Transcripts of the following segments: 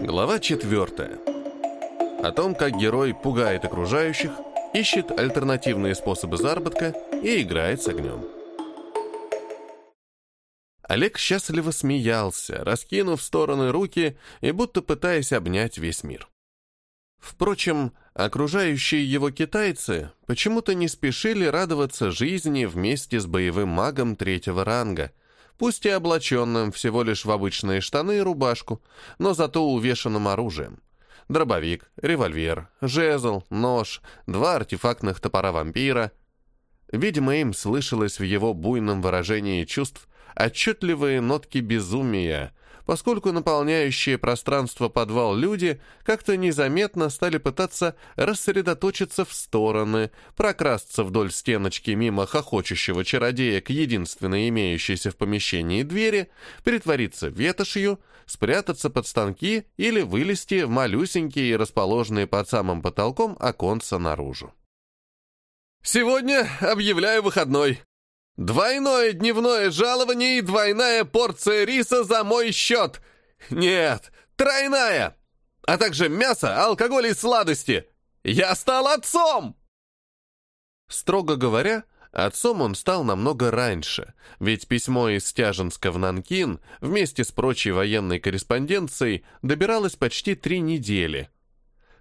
Глава 4. О том, как герой пугает окружающих, ищет альтернативные способы заработка и играет с огнем. Олег счастливо смеялся, раскинув в стороны руки и будто пытаясь обнять весь мир. Впрочем, окружающие его китайцы почему-то не спешили радоваться жизни вместе с боевым магом третьего ранга – пусть и облаченным всего лишь в обычные штаны и рубашку, но зато увешанным оружием. Дробовик, револьвер, жезл, нож, два артефактных топора вампира. Видимо, им слышалось в его буйном выражении чувств отчетливые нотки безумия, поскольку наполняющие пространство подвал люди как-то незаметно стали пытаться рассредоточиться в стороны, прокрасться вдоль стеночки мимо хохочущего чародея к единственной имеющейся в помещении двери, притвориться ветошью, спрятаться под станки или вылезти в малюсенькие, расположенные под самым потолком, оконца наружу. «Сегодня объявляю выходной», Двойное дневное жалование и двойная порция риса за мой счет. Нет, тройная. А также мясо, алкоголь и сладости. Я стал отцом! Строго говоря, отцом он стал намного раньше, ведь письмо из Стяженска в Нанкин вместе с прочей военной корреспонденцией добиралось почти три недели.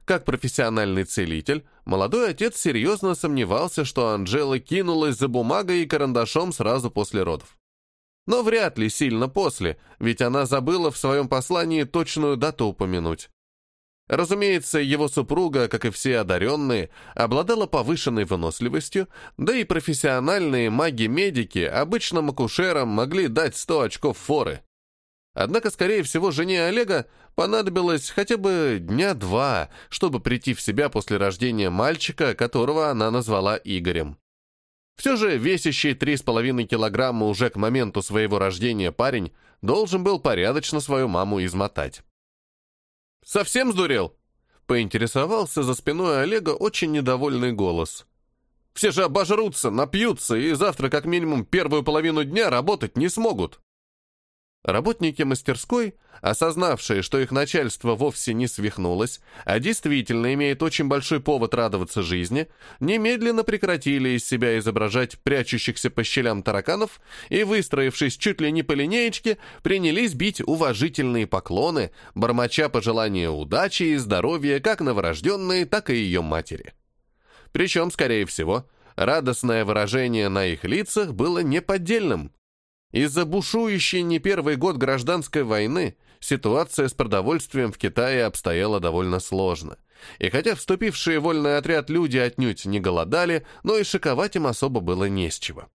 Как профессиональный целитель, молодой отец серьезно сомневался, что Анжела кинулась за бумагой и карандашом сразу после родов. Но вряд ли сильно после, ведь она забыла в своем послании точную дату упомянуть. Разумеется, его супруга, как и все одаренные, обладала повышенной выносливостью, да и профессиональные маги-медики обычным акушерам могли дать 100 очков форы. Однако, скорее всего, жене Олега понадобилось хотя бы дня два, чтобы прийти в себя после рождения мальчика, которого она назвала Игорем. Все же весящий 3,5 килограмма уже к моменту своего рождения парень должен был порядочно свою маму измотать. «Совсем сдурел?» — поинтересовался за спиной Олега очень недовольный голос. «Все же обожрутся, напьются и завтра как минимум первую половину дня работать не смогут». Работники мастерской, осознавшие, что их начальство вовсе не свихнулось, а действительно имеет очень большой повод радоваться жизни, немедленно прекратили из себя изображать прячущихся по щелям тараканов и, выстроившись чуть ли не по линеечке, принялись бить уважительные поклоны, бормоча пожелания удачи и здоровья как новорожденной, так и ее матери. Причем, скорее всего, радостное выражение на их лицах было неподдельным. Из-за бушующей не первый год гражданской войны ситуация с продовольствием в Китае обстояла довольно сложно. И хотя вступившие в вольный отряд люди отнюдь не голодали, но и шиковать им особо было не с чего.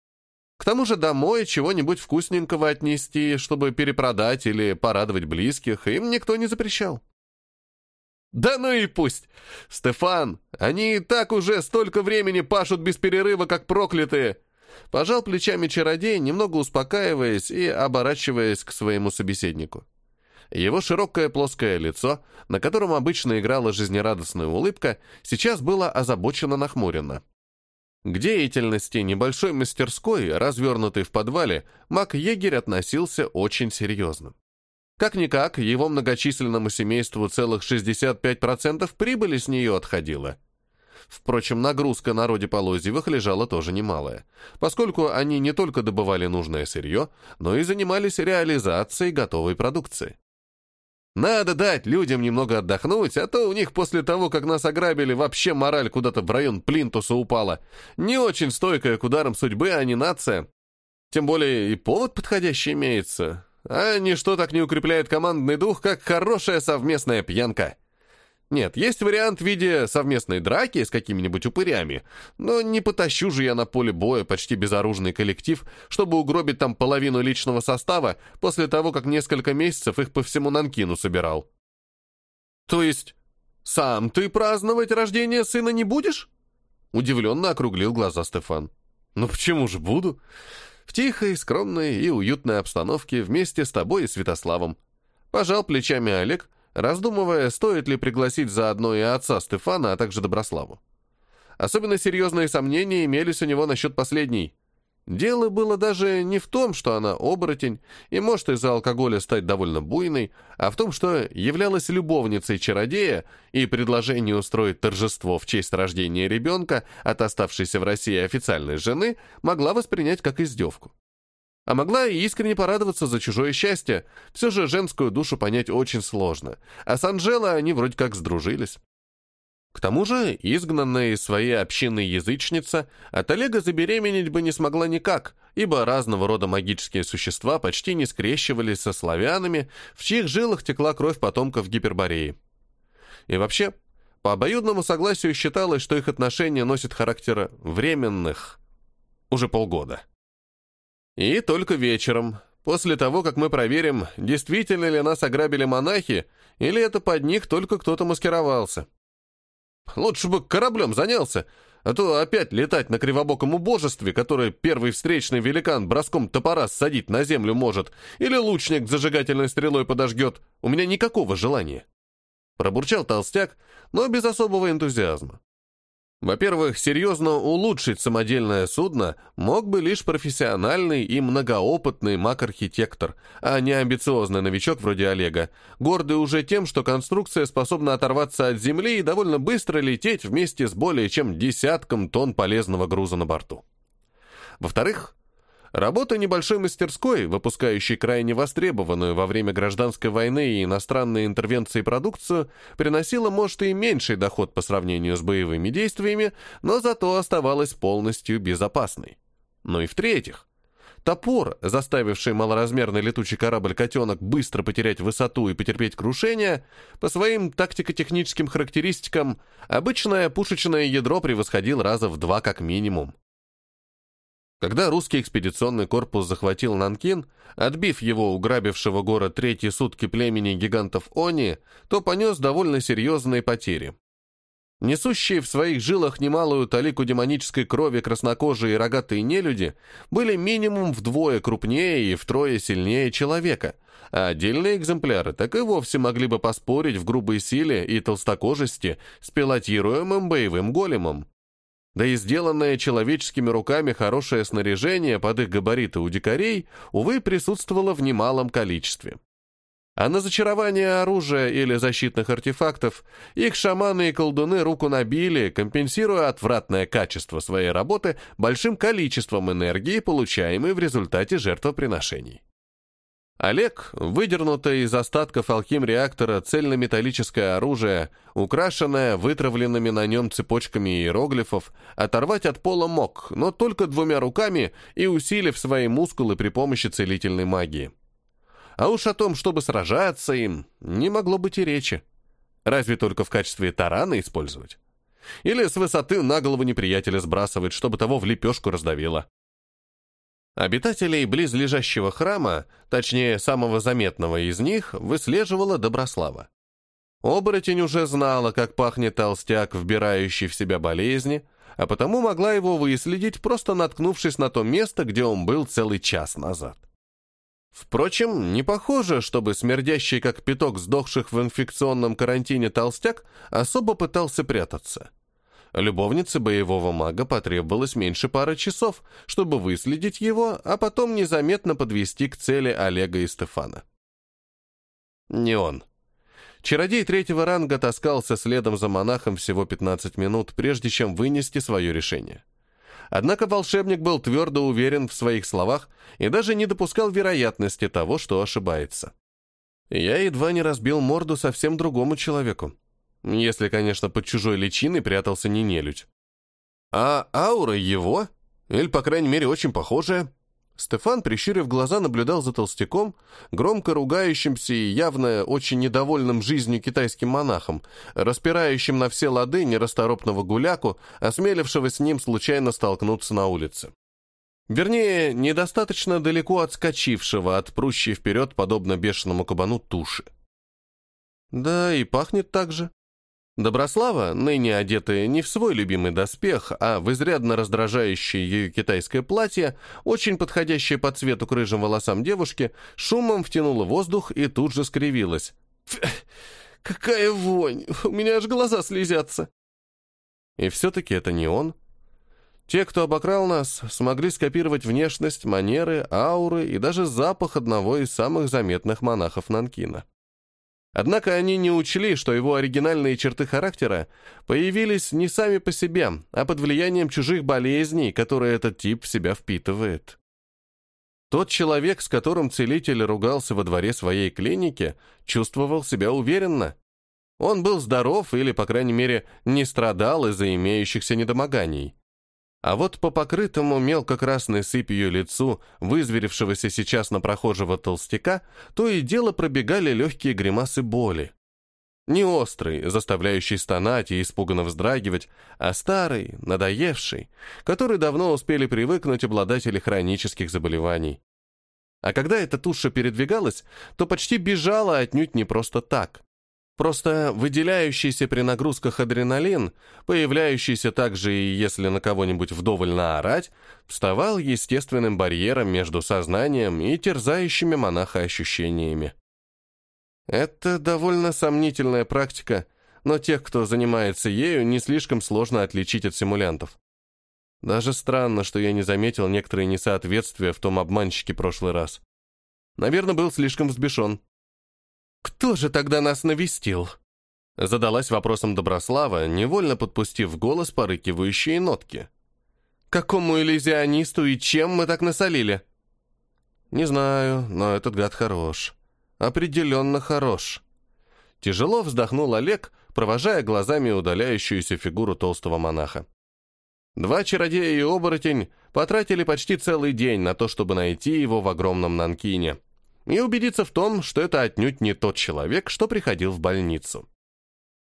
К тому же домой чего-нибудь вкусненького отнести, чтобы перепродать или порадовать близких, им никто не запрещал. «Да ну и пусть! Стефан, они и так уже столько времени пашут без перерыва, как проклятые!» Пожал плечами чародей, немного успокаиваясь и оборачиваясь к своему собеседнику. Его широкое плоское лицо, на котором обычно играла жизнерадостная улыбка, сейчас было озабоченно нахмурено. К деятельности небольшой мастерской, развернутой в подвале, маг-егерь относился очень серьезно. Как-никак, его многочисленному семейству целых 65% прибыли с нее отходило – Впрочем, нагрузка на роде Полозьевых лежала тоже немалая, поскольку они не только добывали нужное сырье, но и занимались реализацией готовой продукции. Надо дать людям немного отдохнуть, а то у них после того, как нас ограбили, вообще мораль куда-то в район Плинтуса упала. Не очень стойкая к ударам судьбы, а не нация. Тем более и повод подходящий имеется. А ничто так не укрепляет командный дух, как хорошая совместная пьянка. Нет, есть вариант в виде совместной драки с какими-нибудь упырями, но не потащу же я на поле боя почти безоружный коллектив, чтобы угробить там половину личного состава после того, как несколько месяцев их по всему Нанкину собирал. То есть, сам ты праздновать рождение сына не будешь? Удивленно округлил глаза Стефан. Ну почему же буду? В тихой, скромной и уютной обстановке вместе с тобой и Святославом. Пожал плечами Олег, раздумывая, стоит ли пригласить заодно и отца Стефана, а также Доброславу. Особенно серьезные сомнения имелись у него насчет последней. Дело было даже не в том, что она оборотень и может из-за алкоголя стать довольно буйной, а в том, что являлась любовницей чародея и предложение устроить торжество в честь рождения ребенка от оставшейся в России официальной жены могла воспринять как издевку. А могла и искренне порадоваться за чужое счастье, все же женскую душу понять очень сложно, а с Анжелой они вроде как сдружились. К тому же, изгнанная из своей общины язычница, от Олега забеременеть бы не смогла никак, ибо разного рода магические существа почти не скрещивались со славянами, в чьих жилах текла кровь потомков Гипербореи. И вообще, по обоюдному согласию считалось, что их отношения носят характер временных. Уже полгода. И только вечером, после того, как мы проверим, действительно ли нас ограбили монахи, или это под них только кто-то маскировался. Лучше бы кораблем занялся, а то опять летать на кривобоком убожестве, которое первый встречный великан броском топора садить на землю может, или лучник зажигательной стрелой подожгет, у меня никакого желания. Пробурчал толстяк, но без особого энтузиазма. Во-первых, серьезно улучшить самодельное судно мог бы лишь профессиональный и многоопытный маг-архитектор, а не амбициозный новичок вроде Олега, гордый уже тем, что конструкция способна оторваться от земли и довольно быстро лететь вместе с более чем десятком тонн полезного груза на борту. Во-вторых, Работа небольшой мастерской, выпускающей крайне востребованную во время гражданской войны и иностранной интервенции продукцию, приносила, может, и меньший доход по сравнению с боевыми действиями, но зато оставалась полностью безопасной. Ну и в-третьих, топор, заставивший малоразмерный летучий корабль «Котенок» быстро потерять высоту и потерпеть крушение, по своим тактико-техническим характеристикам, обычное пушечное ядро превосходил раза в два как минимум. Когда русский экспедиционный корпус захватил Нанкин, отбив его у грабившего город третьи сутки племени гигантов Они, то понес довольно серьезные потери. Несущие в своих жилах немалую талику демонической крови краснокожие и рогатые нелюди были минимум вдвое крупнее и втрое сильнее человека, а отдельные экземпляры так и вовсе могли бы поспорить в грубой силе и толстокожести с пилотируемым боевым големом. Да и сделанное человеческими руками хорошее снаряжение под их габариты у дикарей, увы, присутствовало в немалом количестве. А на зачарование оружия или защитных артефактов их шаманы и колдуны руку набили, компенсируя отвратное качество своей работы большим количеством энергии, получаемой в результате жертвоприношений. Олег, выдернутое из остатков алхим-реактора цельнометаллическое оружие, украшенное вытравленными на нем цепочками иероглифов, оторвать от пола мог, но только двумя руками и усилив свои мускулы при помощи целительной магии. А уж о том, чтобы сражаться им, не могло быть и речи. Разве только в качестве тарана использовать. Или с высоты на голову неприятеля сбрасывать, чтобы того в лепешку раздавило. Обитателей близлежащего храма, точнее, самого заметного из них, выслеживала Доброслава. Оборотень уже знала, как пахнет толстяк, вбирающий в себя болезни, а потому могла его выследить, просто наткнувшись на то место, где он был целый час назад. Впрочем, не похоже, чтобы смердящий как пяток сдохших в инфекционном карантине толстяк особо пытался прятаться. Любовнице боевого мага потребовалось меньше пары часов, чтобы выследить его, а потом незаметно подвести к цели Олега и Стефана. Не он. Чародей третьего ранга таскался следом за монахом всего 15 минут, прежде чем вынести свое решение. Однако волшебник был твердо уверен в своих словах и даже не допускал вероятности того, что ошибается. Я едва не разбил морду совсем другому человеку. Если, конечно, под чужой личиной прятался не нелюдь. А аура его? Или, по крайней мере, очень похожая? Стефан, прищурив глаза, наблюдал за толстяком, громко ругающимся и явно очень недовольным жизнью китайским монахом, распирающим на все лады нерасторопного гуляку, осмелившего с ним случайно столкнуться на улице. Вернее, недостаточно далеко отскочившего от прущей вперед, подобно бешеному кабану, туши. Да, и пахнет так же. Доброслава, ныне одетая не в свой любимый доспех, а в изрядно раздражающее ее китайское платье, очень подходящее по цвету к рыжим волосам девушки, шумом втянула воздух и тут же скривилась. «Какая вонь! У меня аж глаза слезятся!» И все-таки это не он. Те, кто обокрал нас, смогли скопировать внешность, манеры, ауры и даже запах одного из самых заметных монахов Нанкина. Однако они не учли, что его оригинальные черты характера появились не сами по себе, а под влиянием чужих болезней, которые этот тип в себя впитывает. Тот человек, с которым целитель ругался во дворе своей клиники, чувствовал себя уверенно. Он был здоров или, по крайней мере, не страдал из-за имеющихся недомоганий. А вот по покрытому мелко-красной сыпью лицу, вызверившегося сейчас на прохожего толстяка, то и дело пробегали легкие гримасы боли. Не острый, заставляющий стонать и испуганно вздрагивать, а старый, надоевший, который давно успели привыкнуть обладатели хронических заболеваний. А когда эта туша передвигалась, то почти бежала отнюдь не просто так. Просто выделяющийся при нагрузках адреналин, появляющийся также и если на кого-нибудь вдоволь наорать, вставал естественным барьером между сознанием и терзающими монаха ощущениями. Это довольно сомнительная практика, но тех, кто занимается ею, не слишком сложно отличить от симулянтов. Даже странно, что я не заметил некоторые несоответствия в том обманщике прошлый раз. Наверное, был слишком взбешен. «Кто же тогда нас навестил?» Задалась вопросом Доброслава, невольно подпустив голос порыкивающие нотки. «Какому иллюзионисту и чем мы так насолили?» «Не знаю, но этот гад хорош. Определенно хорош». Тяжело вздохнул Олег, провожая глазами удаляющуюся фигуру толстого монаха. Два чародея и оборотень потратили почти целый день на то, чтобы найти его в огромном Нанкине и убедиться в том, что это отнюдь не тот человек, что приходил в больницу.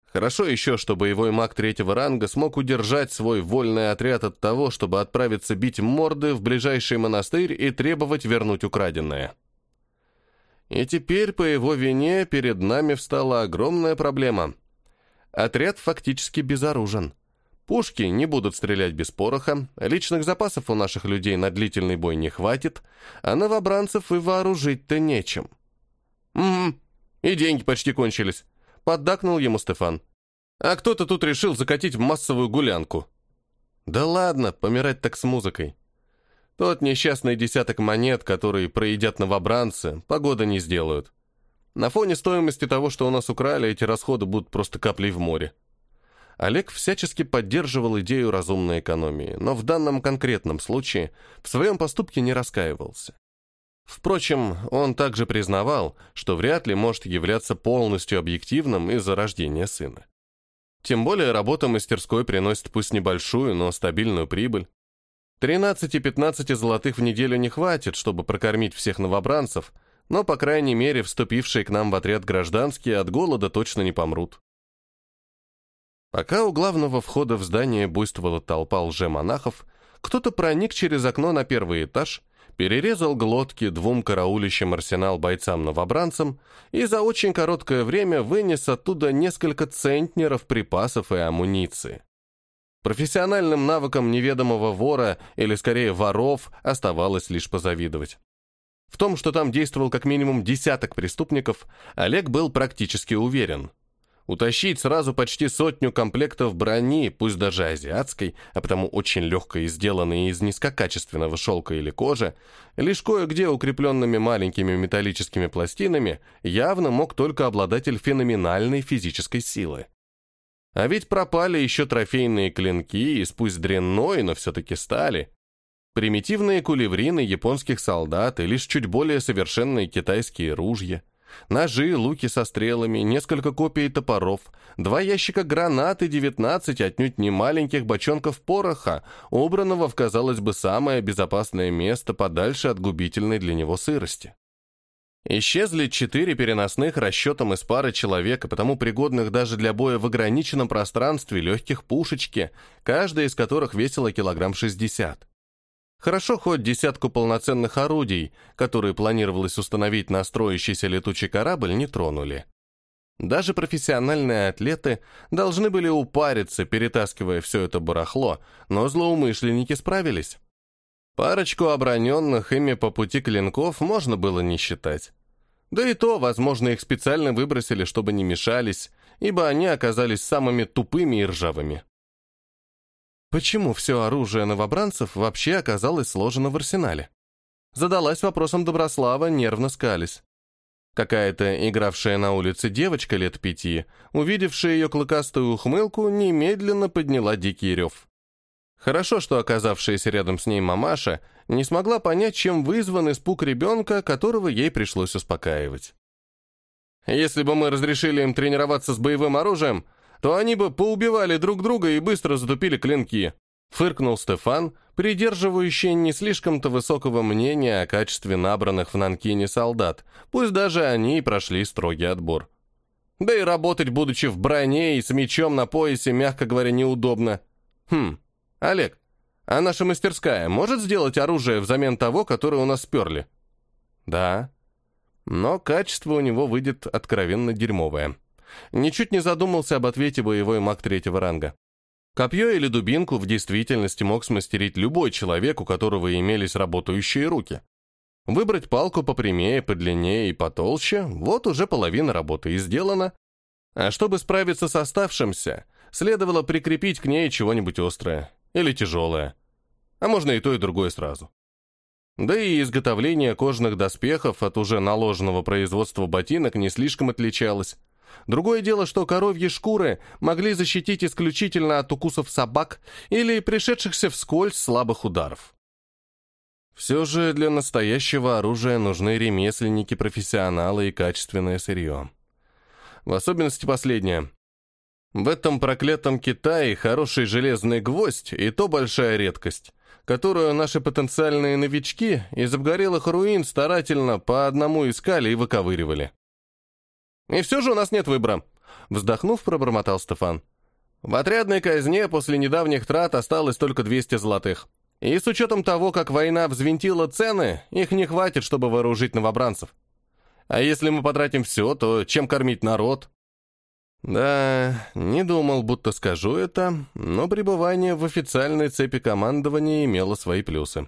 Хорошо еще, что боевой маг третьего ранга смог удержать свой вольный отряд от того, чтобы отправиться бить морды в ближайший монастырь и требовать вернуть украденное. И теперь по его вине перед нами встала огромная проблема. Отряд фактически безоружен. Пушки не будут стрелять без пороха, личных запасов у наших людей на длительный бой не хватит, а новобранцев и вооружить-то нечем. «Угу, и деньги почти кончились», — поддакнул ему Стефан. «А кто-то тут решил закатить массовую гулянку». «Да ладно, помирать так с музыкой. Тот несчастный десяток монет, которые проедят новобранцы, погода не сделают. На фоне стоимости того, что у нас украли, эти расходы будут просто каплей в море». Олег всячески поддерживал идею разумной экономии, но в данном конкретном случае в своем поступке не раскаивался. Впрочем, он также признавал, что вряд ли может являться полностью объективным из-за рождения сына. Тем более работа мастерской приносит пусть небольшую, но стабильную прибыль. 13-15 золотых в неделю не хватит, чтобы прокормить всех новобранцев, но, по крайней мере, вступившие к нам в отряд гражданские от голода точно не помрут. Пока у главного входа в здание буйствовала толпа лже-монахов, кто-то проник через окно на первый этаж, перерезал глотки двум караулищим арсенал бойцам-новобранцам и за очень короткое время вынес оттуда несколько центнеров припасов и амуниции. Профессиональным навыкам неведомого вора, или скорее воров, оставалось лишь позавидовать. В том, что там действовал как минимум десяток преступников, Олег был практически уверен – Утащить сразу почти сотню комплектов брони, пусть даже азиатской, а потому очень легкой и сделанной из низкокачественного шелка или кожи, лишь кое-где укрепленными маленькими металлическими пластинами, явно мог только обладатель феноменальной физической силы. А ведь пропали еще трофейные клинки из пусть дрянной, но все-таки стали. Примитивные кулеврины японских солдат и лишь чуть более совершенные китайские ружья – Ножи, луки со стрелами, несколько копий топоров, два ящика гранат и 19 отнюдь не маленьких бочонков пороха, убранного в, казалось бы, самое безопасное место подальше от губительной для него сырости. Исчезли четыре переносных расчетом из пары человека, потому пригодных даже для боя в ограниченном пространстве легких пушечки, каждая из которых весила килограмм 60. Хорошо хоть десятку полноценных орудий, которые планировалось установить на строящийся летучий корабль, не тронули. Даже профессиональные атлеты должны были упариться, перетаскивая все это барахло, но злоумышленники справились. Парочку оброненных ими по пути клинков можно было не считать. Да и то, возможно, их специально выбросили, чтобы не мешались, ибо они оказались самыми тупыми и ржавыми. Почему все оружие новобранцев вообще оказалось сложено в арсенале? Задалась вопросом Доброслава, нервно скались. Какая-то игравшая на улице девочка лет пяти, увидевшая ее клыкастую ухмылку, немедленно подняла дикий рев. Хорошо, что оказавшаяся рядом с ней мамаша не смогла понять, чем вызван испуг ребенка, которого ей пришлось успокаивать. Если бы мы разрешили им тренироваться с боевым оружием, то они бы поубивали друг друга и быстро затупили клинки», — фыркнул Стефан, придерживающий не слишком-то высокого мнения о качестве набранных в Нанкине солдат, пусть даже они и прошли строгий отбор. Да и работать, будучи в броне и с мечом на поясе, мягко говоря, неудобно. Хм, Олег, а наша мастерская может сделать оружие взамен того, которое у нас сперли? Да. Но качество у него выйдет откровенно дерьмовое. Ничуть не задумался об ответе боевой маг третьего ранга. Копье или дубинку в действительности мог смастерить любой человек, у которого имелись работающие руки. Выбрать палку попрямее, подлиннее и потолще – вот уже половина работы и сделана. А чтобы справиться с оставшимся, следовало прикрепить к ней чего-нибудь острое или тяжелое. А можно и то, и другое сразу. Да и изготовление кожных доспехов от уже наложенного производства ботинок не слишком отличалось. Другое дело, что коровьи шкуры могли защитить исключительно от укусов собак или пришедшихся вскользь слабых ударов. Все же для настоящего оружия нужны ремесленники-профессионалы и качественное сырье. В особенности последнее. В этом проклятом Китае хороший железный гвоздь и то большая редкость, которую наши потенциальные новички из обгорелых руин старательно по одному искали и выковыривали. И все же у нас нет выбора. Вздохнув, пробормотал Стефан. В отрядной казне после недавних трат осталось только 200 золотых. И с учетом того, как война взвинтила цены, их не хватит, чтобы вооружить новобранцев. А если мы потратим все, то чем кормить народ? Да, не думал, будто скажу это, но пребывание в официальной цепи командования имело свои плюсы.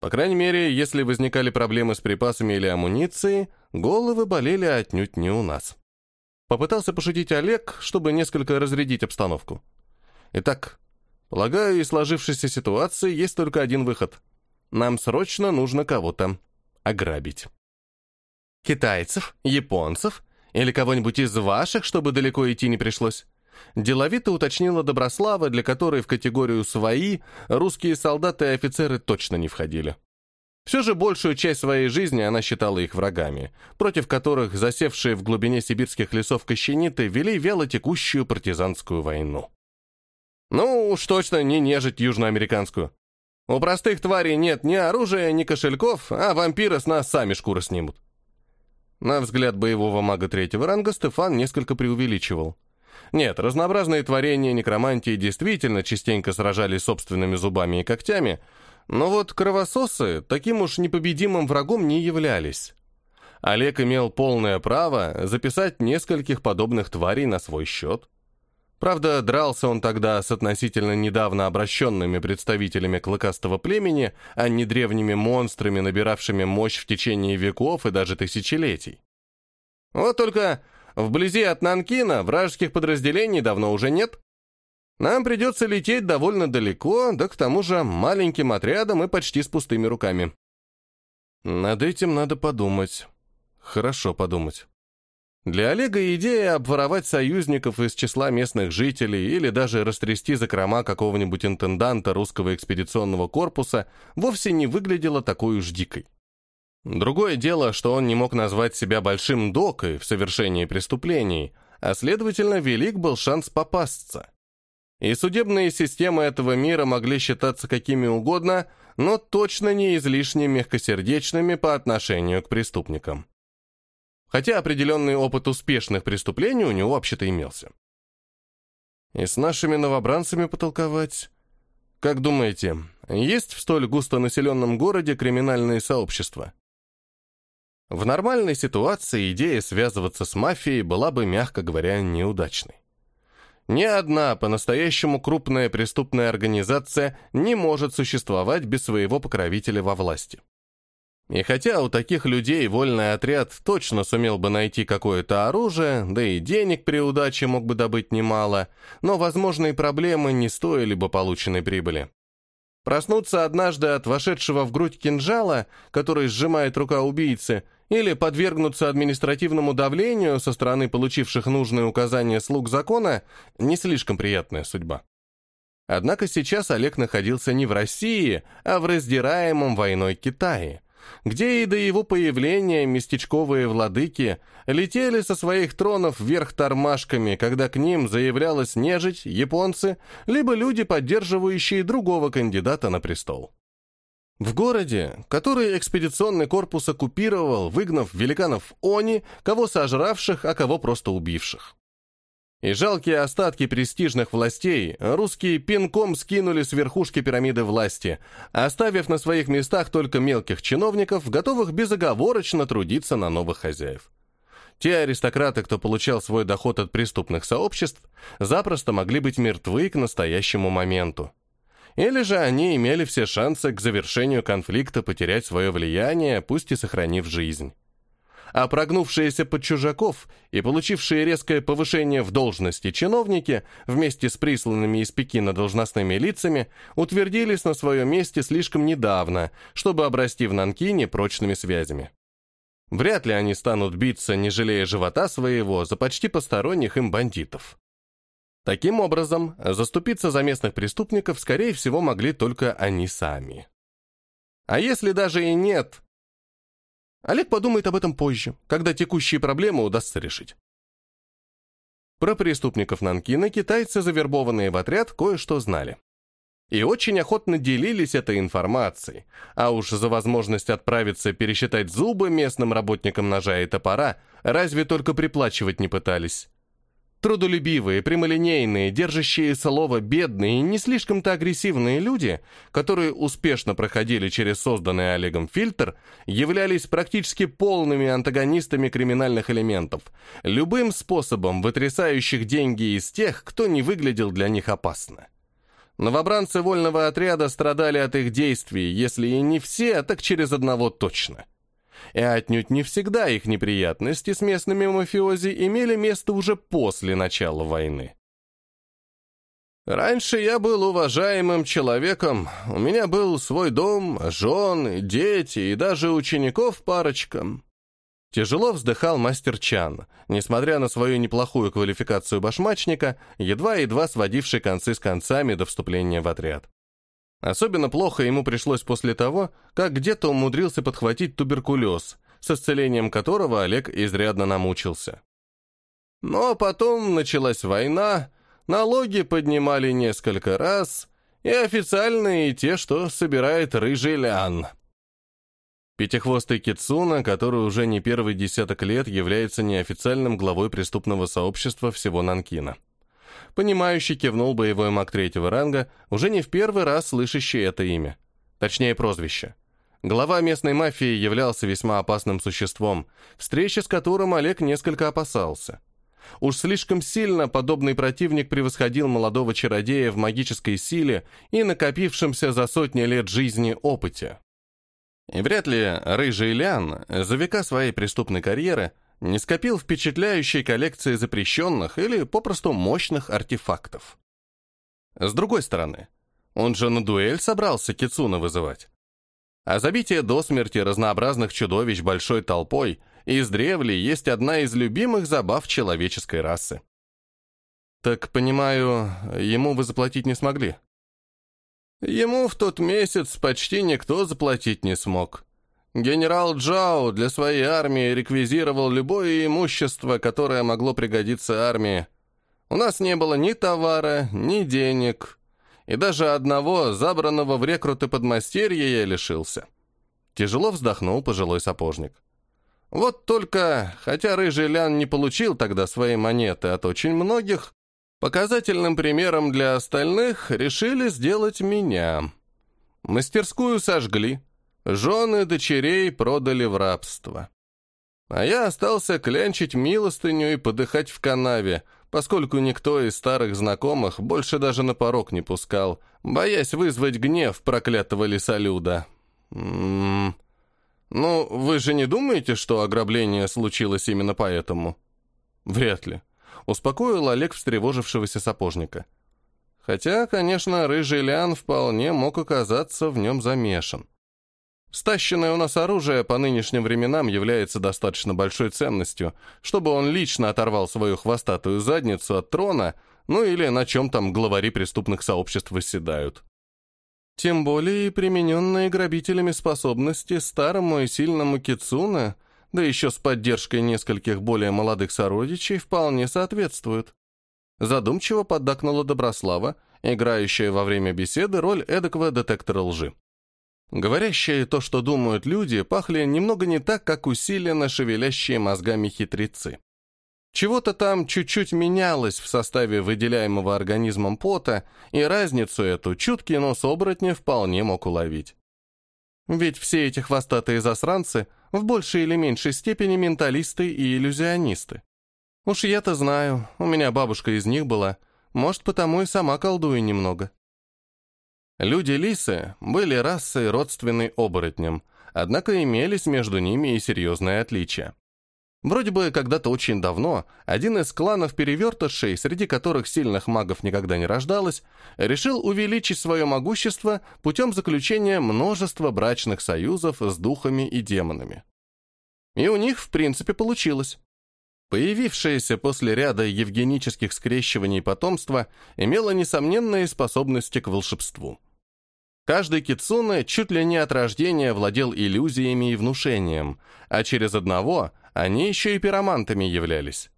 По крайней мере, если возникали проблемы с припасами или амуницией, головы болели отнюдь не у нас. Попытался пошутить Олег, чтобы несколько разрядить обстановку. Итак, полагаю, из сложившейся ситуации есть только один выход. Нам срочно нужно кого-то ограбить. Китайцев, японцев или кого-нибудь из ваших, чтобы далеко идти не пришлось? Деловито уточнила Доброслава, для которой в категорию «свои» русские солдаты и офицеры точно не входили. Все же большую часть своей жизни она считала их врагами, против которых засевшие в глубине сибирских лесов кощениты вели вяло текущую партизанскую войну. Ну уж точно не нежить южноамериканскую. У простых тварей нет ни оружия, ни кошельков, а вампиры с нас сами шкуры снимут. На взгляд боевого мага третьего ранга Стефан несколько преувеличивал. Нет, разнообразные творения некромантии действительно частенько сражались собственными зубами и когтями, но вот кровососы таким уж непобедимым врагом не являлись. Олег имел полное право записать нескольких подобных тварей на свой счет. Правда, дрался он тогда с относительно недавно обращенными представителями клыкастого племени, а не древними монстрами, набиравшими мощь в течение веков и даже тысячелетий. Вот только Вблизи от Нанкина вражеских подразделений давно уже нет. Нам придется лететь довольно далеко, да к тому же маленьким отрядом и почти с пустыми руками. Над этим надо подумать. Хорошо подумать. Для Олега идея обворовать союзников из числа местных жителей или даже растрясти закрома какого-нибудь интенданта русского экспедиционного корпуса вовсе не выглядела такой уж дикой. Другое дело, что он не мог назвать себя большим докой в совершении преступлений, а следовательно, велик был шанс попасться. И судебные системы этого мира могли считаться какими угодно, но точно не излишне мягкосердечными по отношению к преступникам. Хотя определенный опыт успешных преступлений у него вообще-то имелся. И с нашими новобранцами потолковать. Как думаете, есть в столь густонаселенном городе криминальные сообщества? В нормальной ситуации идея связываться с мафией была бы, мягко говоря, неудачной. Ни одна по-настоящему крупная преступная организация не может существовать без своего покровителя во власти. И хотя у таких людей вольный отряд точно сумел бы найти какое-то оружие, да и денег при удаче мог бы добыть немало, но возможные проблемы не стоили бы полученной прибыли. Проснуться однажды от вошедшего в грудь кинжала, который сжимает рука убийцы, или подвергнуться административному давлению со стороны получивших нужные указания слуг закона – не слишком приятная судьба. Однако сейчас Олег находился не в России, а в раздираемом войной Китае – где и до его появления местечковые владыки летели со своих тронов вверх тормашками, когда к ним заявлялась нежить, японцы, либо люди, поддерживающие другого кандидата на престол. В городе, который экспедиционный корпус оккупировал, выгнав великанов Они, кого сожравших, а кого просто убивших. И жалкие остатки престижных властей русские пинком скинули с верхушки пирамиды власти, оставив на своих местах только мелких чиновников, готовых безоговорочно трудиться на новых хозяев. Те аристократы, кто получал свой доход от преступных сообществ, запросто могли быть мертвы к настоящему моменту. Или же они имели все шансы к завершению конфликта потерять свое влияние, пусть и сохранив жизнь а прогнувшиеся под чужаков и получившие резкое повышение в должности чиновники вместе с присланными из Пекина должностными лицами утвердились на своем месте слишком недавно, чтобы обрасти в Нанкине прочными связями. Вряд ли они станут биться, не жалея живота своего, за почти посторонних им бандитов. Таким образом, заступиться за местных преступников, скорее всего, могли только они сами. А если даже и нет, Олег подумает об этом позже, когда текущие проблемы удастся решить. Про преступников Нанкина китайцы, завербованные в отряд, кое-что знали. И очень охотно делились этой информацией, а уж за возможность отправиться пересчитать зубы местным работникам ножа и топора разве только приплачивать не пытались. Трудолюбивые, прямолинейные, держащие слово бедные и не слишком-то агрессивные люди, которые успешно проходили через созданный Олегом фильтр, являлись практически полными антагонистами криминальных элементов, любым способом вытрясающих деньги из тех, кто не выглядел для них опасно. Новобранцы вольного отряда страдали от их действий, если и не все, так через одного точно – и отнюдь не всегда их неприятности с местными мафиози имели место уже после начала войны. Раньше я был уважаемым человеком, у меня был свой дом, жен, дети и даже учеников парочка. Тяжело вздыхал мастер Чан, несмотря на свою неплохую квалификацию башмачника, едва-едва сводивший концы с концами до вступления в отряд. Особенно плохо ему пришлось после того, как где-то умудрился подхватить туберкулез, с исцелением которого Олег изрядно намучился. Но потом началась война, налоги поднимали несколько раз, и официальные, и те, что собирает рыжий лян. Пятихвостый Кицуна, который уже не первый десяток лет является неофициальным главой преступного сообщества всего Нанкина. Понимающий кивнул боевой маг третьего ранга, уже не в первый раз слышащий это имя. Точнее, прозвище. Глава местной мафии являлся весьма опасным существом, встречи с которым Олег несколько опасался. Уж слишком сильно подобный противник превосходил молодого чародея в магической силе и накопившемся за сотни лет жизни опыте. И вряд ли Рыжий Лян за века своей преступной карьеры – не скопил впечатляющей коллекции запрещенных или попросту мощных артефактов. С другой стороны, он же на дуэль собрался Кицуна вызывать. А забитие до смерти разнообразных чудовищ большой толпой издревле есть одна из любимых забав человеческой расы. Так, понимаю, ему вы заплатить не смогли? Ему в тот месяц почти никто заплатить не смог. Генерал Джао для своей армии реквизировал любое имущество, которое могло пригодиться армии. У нас не было ни товара, ни денег. И даже одного, забранного в рекруты подмастерья, я лишился. Тяжело вздохнул пожилой сапожник. Вот только, хотя Рыжий Лян не получил тогда свои монеты от очень многих, показательным примером для остальных решили сделать меня. Мастерскую сожгли, Жены дочерей продали в рабство. А я остался клянчить милостыню и подыхать в канаве, поскольку никто из старых знакомых больше даже на порог не пускал, боясь вызвать гнев проклятого лесолюда. М -м -м. «Ну, вы же не думаете, что ограбление случилось именно поэтому?» «Вряд ли», — успокоил Олег встревожившегося сапожника. Хотя, конечно, рыжий Лян вполне мог оказаться в нем замешан. Стащенное у нас оружие по нынешним временам является достаточно большой ценностью, чтобы он лично оторвал свою хвостатую задницу от трона, ну или на чем там главари преступных сообществ восседают. Тем более примененные грабителями способности старому и сильному Кицуна, да еще с поддержкой нескольких более молодых сородичей, вполне соответствуют. Задумчиво поддакнула Доброслава, играющая во время беседы роль эдакого детектора лжи. Говорящие то, что думают люди, пахли немного не так, как усиленно шевелящие мозгами хитрецы. Чего-то там чуть-чуть менялось в составе выделяемого организмом пота, и разницу эту чуткий нос оборотня вполне мог уловить. Ведь все эти хвостатые засранцы в большей или меньшей степени менталисты и иллюзионисты. Уж я-то знаю, у меня бабушка из них была, может, потому и сама колдую немного. Люди-лисы были расой родственной оборотням, однако имелись между ними и серьезные отличия. Вроде бы когда-то очень давно один из кланов перевертышей, среди которых сильных магов никогда не рождалось, решил увеличить свое могущество путем заключения множества брачных союзов с духами и демонами. И у них, в принципе, получилось. Появившееся после ряда евгенических скрещиваний потомство имело несомненные способности к волшебству. Каждый кицуне чуть ли не от рождения владел иллюзиями и внушением, а через одного они еще и пиромантами являлись.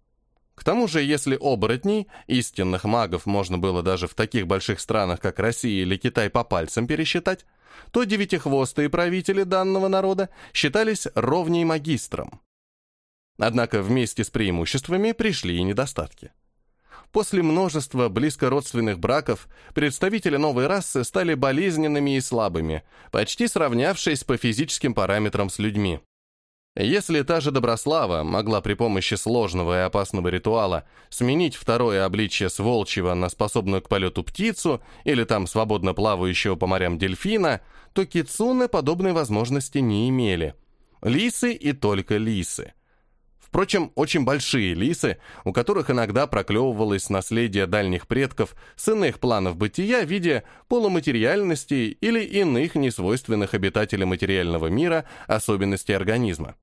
К тому же, если оборотней, истинных магов можно было даже в таких больших странах, как Россия или Китай, по пальцам пересчитать, то девятихвостые правители данного народа считались ровней магистром. Однако вместе с преимуществами пришли и недостатки. После множества близкородственных браков представители новой расы стали болезненными и слабыми, почти сравнявшись по физическим параметрам с людьми. Если та же Доброслава могла при помощи сложного и опасного ритуала сменить второе обличье с волчьего на способную к полету птицу или там свободно плавающего по морям дельфина, то кицуны подобной возможности не имели. Лисы и только лисы. Впрочем, очень большие лисы, у которых иногда проклевывалось наследие дальних предков с иных планов бытия в виде полуматериальности или иных несвойственных обитателям материального мира особенностей организма.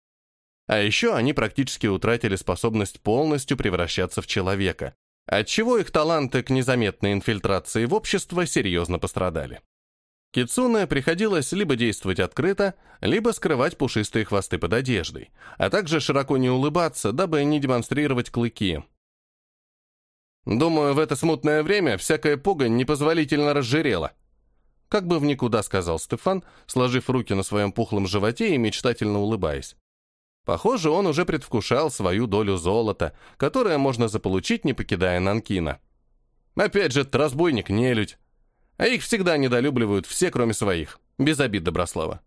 А еще они практически утратили способность полностью превращаться в человека, отчего их таланты к незаметной инфильтрации в общество серьезно пострадали. Кицуне приходилось либо действовать открыто, либо скрывать пушистые хвосты под одеждой, а также широко не улыбаться, дабы не демонстрировать клыки. Думаю, в это смутное время всякая погонь непозволительно разжирела. Как бы в никуда сказал Стефан, сложив руки на своем пухлом животе и мечтательно улыбаясь. Похоже, он уже предвкушал свою долю золота, которое можно заполучить, не покидая Нанкина. Опять же, разбойник-нелюдь. А их всегда недолюбливают все, кроме своих. Без обид, Доброслава.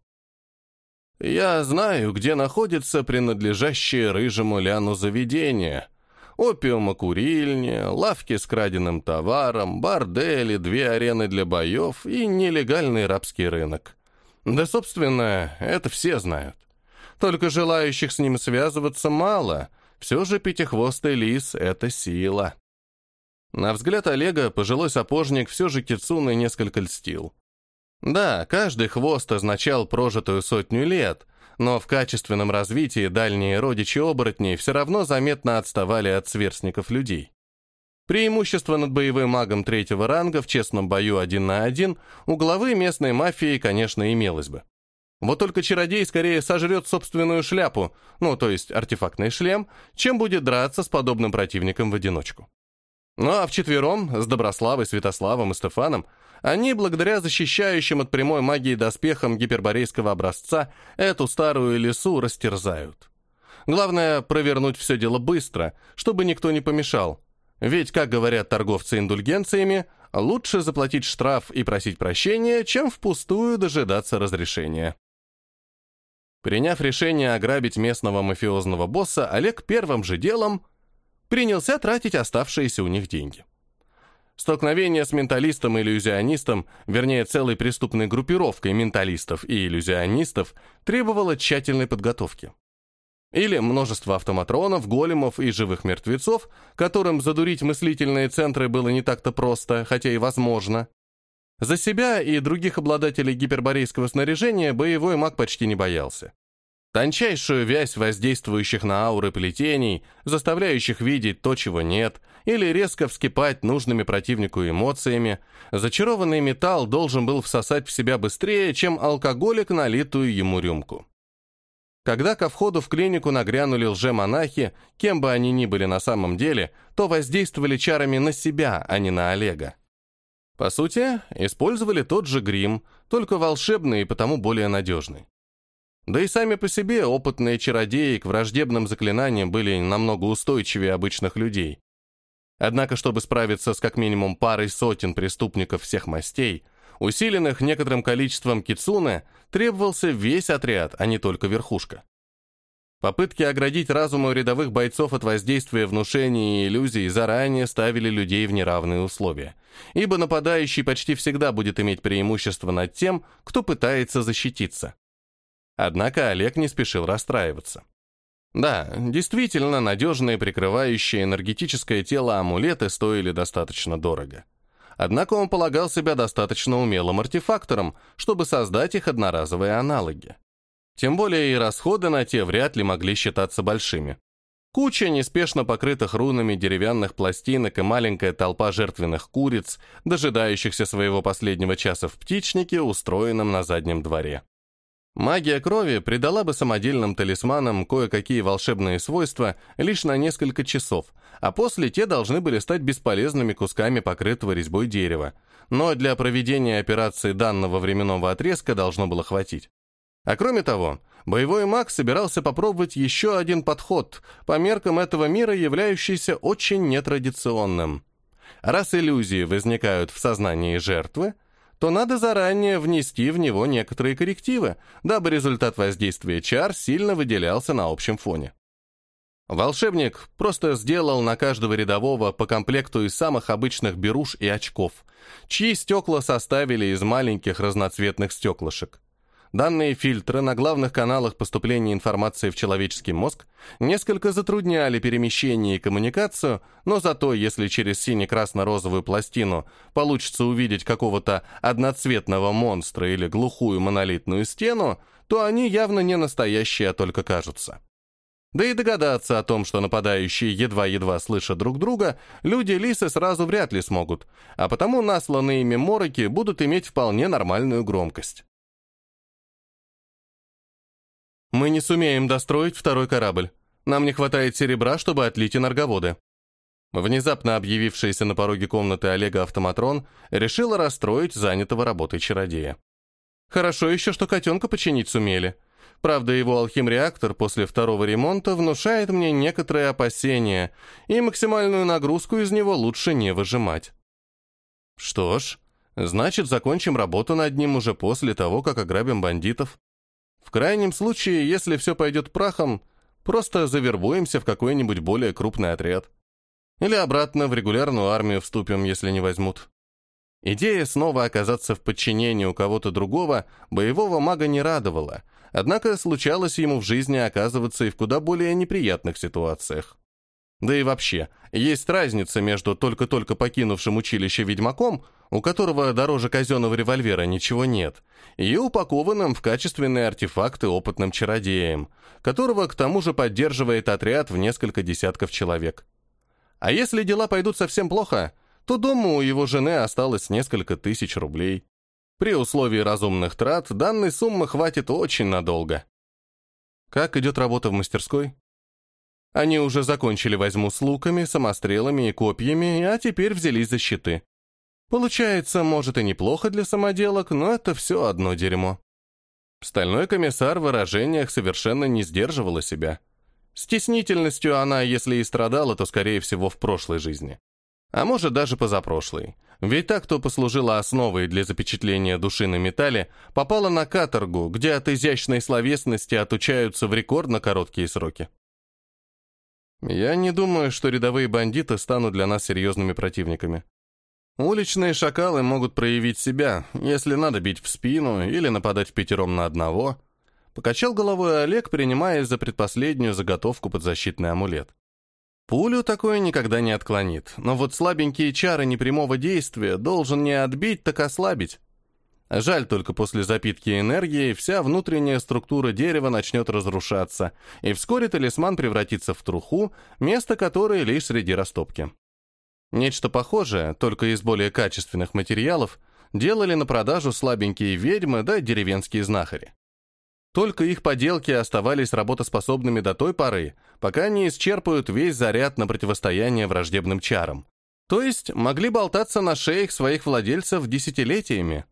Я знаю, где находится принадлежащее рыжему ляну заведение. Опиумокурильня, лавки с краденным товаром, бордели, две арены для боев и нелегальный рабский рынок. Да, собственно, это все знают. Только желающих с ним связываться мало. Все же пятихвостый лис — это сила. На взгляд Олега пожилой сапожник все же Кицуны несколько льстил. Да, каждый хвост означал прожитую сотню лет, но в качественном развитии дальние родичи оборотней все равно заметно отставали от сверстников людей. Преимущество над боевым магом третьего ранга в честном бою один на один у главы местной мафии, конечно, имелось бы. Вот только чародей скорее сожрет собственную шляпу, ну, то есть артефактный шлем, чем будет драться с подобным противником в одиночку. Ну а вчетвером, с Доброславой, Святославом и Стефаном, они, благодаря защищающим от прямой магии доспехам гиперборейского образца, эту старую лесу растерзают. Главное, провернуть все дело быстро, чтобы никто не помешал. Ведь, как говорят торговцы индульгенциями, лучше заплатить штраф и просить прощения, чем впустую дожидаться разрешения. Приняв решение ограбить местного мафиозного босса, Олег первым же делом принялся тратить оставшиеся у них деньги. Столкновение с менталистом и иллюзионистом, вернее, целой преступной группировкой менталистов и иллюзионистов, требовало тщательной подготовки. Или множество автоматронов, големов и живых мертвецов, которым задурить мыслительные центры было не так-то просто, хотя и возможно. За себя и других обладателей гиперборейского снаряжения боевой маг почти не боялся. Тончайшую вязь воздействующих на ауры плетений, заставляющих видеть то, чего нет, или резко вскипать нужными противнику эмоциями, зачарованный металл должен был всосать в себя быстрее, чем алкоголик налитую ему рюмку. Когда ко входу в клинику нагрянули лже-монахи, кем бы они ни были на самом деле, то воздействовали чарами на себя, а не на Олега. По сути, использовали тот же грим, только волшебный и потому более надежный. Да и сами по себе опытные чародеи к враждебным заклинаниям были намного устойчивее обычных людей. Однако, чтобы справиться с как минимум парой сотен преступников всех мастей, усиленных некоторым количеством кицуне, требовался весь отряд, а не только верхушка. Попытки оградить разумы рядовых бойцов от воздействия внушений и иллюзий заранее ставили людей в неравные условия, ибо нападающий почти всегда будет иметь преимущество над тем, кто пытается защититься. Однако Олег не спешил расстраиваться. Да, действительно, надежные прикрывающие энергетическое тело амулеты стоили достаточно дорого. Однако он полагал себя достаточно умелым артефактором, чтобы создать их одноразовые аналоги. Тем более и расходы на те вряд ли могли считаться большими. Куча неспешно покрытых рунами деревянных пластинок и маленькая толпа жертвенных куриц, дожидающихся своего последнего часа в птичнике, устроенном на заднем дворе. Магия крови придала бы самодельным талисманам кое-какие волшебные свойства лишь на несколько часов, а после те должны были стать бесполезными кусками покрытого резьбой дерева. Но для проведения операции данного временного отрезка должно было хватить. А кроме того, боевой маг собирался попробовать еще один подход, по меркам этого мира являющийся очень нетрадиционным. Раз иллюзии возникают в сознании жертвы, то надо заранее внести в него некоторые коррективы, дабы результат воздействия чар сильно выделялся на общем фоне. Волшебник просто сделал на каждого рядового по комплекту из самых обычных беруш и очков, чьи стекла составили из маленьких разноцветных стеклышек. Данные фильтры на главных каналах поступления информации в человеческий мозг несколько затрудняли перемещение и коммуникацию, но зато, если через сине-красно-розовую пластину получится увидеть какого-то одноцветного монстра или глухую монолитную стену, то они явно не настоящие, а только кажутся. Да и догадаться о том, что нападающие едва-едва слышат друг друга, люди-лисы сразу вряд ли смогут, а потому насланные ими мороки будут иметь вполне нормальную громкость. Мы не сумеем достроить второй корабль. Нам не хватает серебра, чтобы отлить энерговоды. Внезапно объявившаяся на пороге комнаты Олега автоматрон решила расстроить занятого работой чародея. Хорошо еще, что котенка починить сумели. Правда, его алхим-реактор после второго ремонта внушает мне некоторые опасения, и максимальную нагрузку из него лучше не выжимать. Что ж, значит, закончим работу над ним уже после того, как ограбим бандитов. В крайнем случае, если все пойдет прахом, просто завербуемся в какой-нибудь более крупный отряд. Или обратно в регулярную армию вступим, если не возьмут. Идея снова оказаться в подчинении у кого-то другого боевого мага не радовала, однако случалось ему в жизни оказываться и в куда более неприятных ситуациях. Да и вообще, есть разница между только-только покинувшим училище ведьмаком, у которого дороже казенного револьвера ничего нет, и упакованным в качественные артефакты опытным чародеем, которого к тому же поддерживает отряд в несколько десятков человек. А если дела пойдут совсем плохо, то дома у его жены осталось несколько тысяч рублей. При условии разумных трат данной суммы хватит очень надолго. Как идет работа в мастерской? Они уже закончили возьму с луками, самострелами и копьями, а теперь взялись за щиты. Получается, может и неплохо для самоделок, но это все одно дерьмо. Стальной комиссар в выражениях совершенно не сдерживала себя. Стеснительностью она, если и страдала, то, скорее всего, в прошлой жизни. А может, даже позапрошлой. Ведь та, кто послужила основой для запечатления души на металле, попала на каторгу, где от изящной словесности отучаются в рекордно короткие сроки. Я не думаю, что рядовые бандиты станут для нас серьезными противниками. Уличные шакалы могут проявить себя, если надо бить в спину или нападать пятером на одного. Покачал головой Олег, принимая за предпоследнюю заготовку под защитный амулет. Пулю такое никогда не отклонит, но вот слабенькие чары непрямого действия должен не отбить, так ослабить. Жаль только после запитки энергии вся внутренняя структура дерева начнет разрушаться, и вскоре талисман превратится в труху, место которой лишь среди растопки. Нечто похожее, только из более качественных материалов, делали на продажу слабенькие ведьмы да деревенские знахари. Только их поделки оставались работоспособными до той поры, пока не исчерпают весь заряд на противостояние враждебным чарам. То есть могли болтаться на шеях своих владельцев десятилетиями.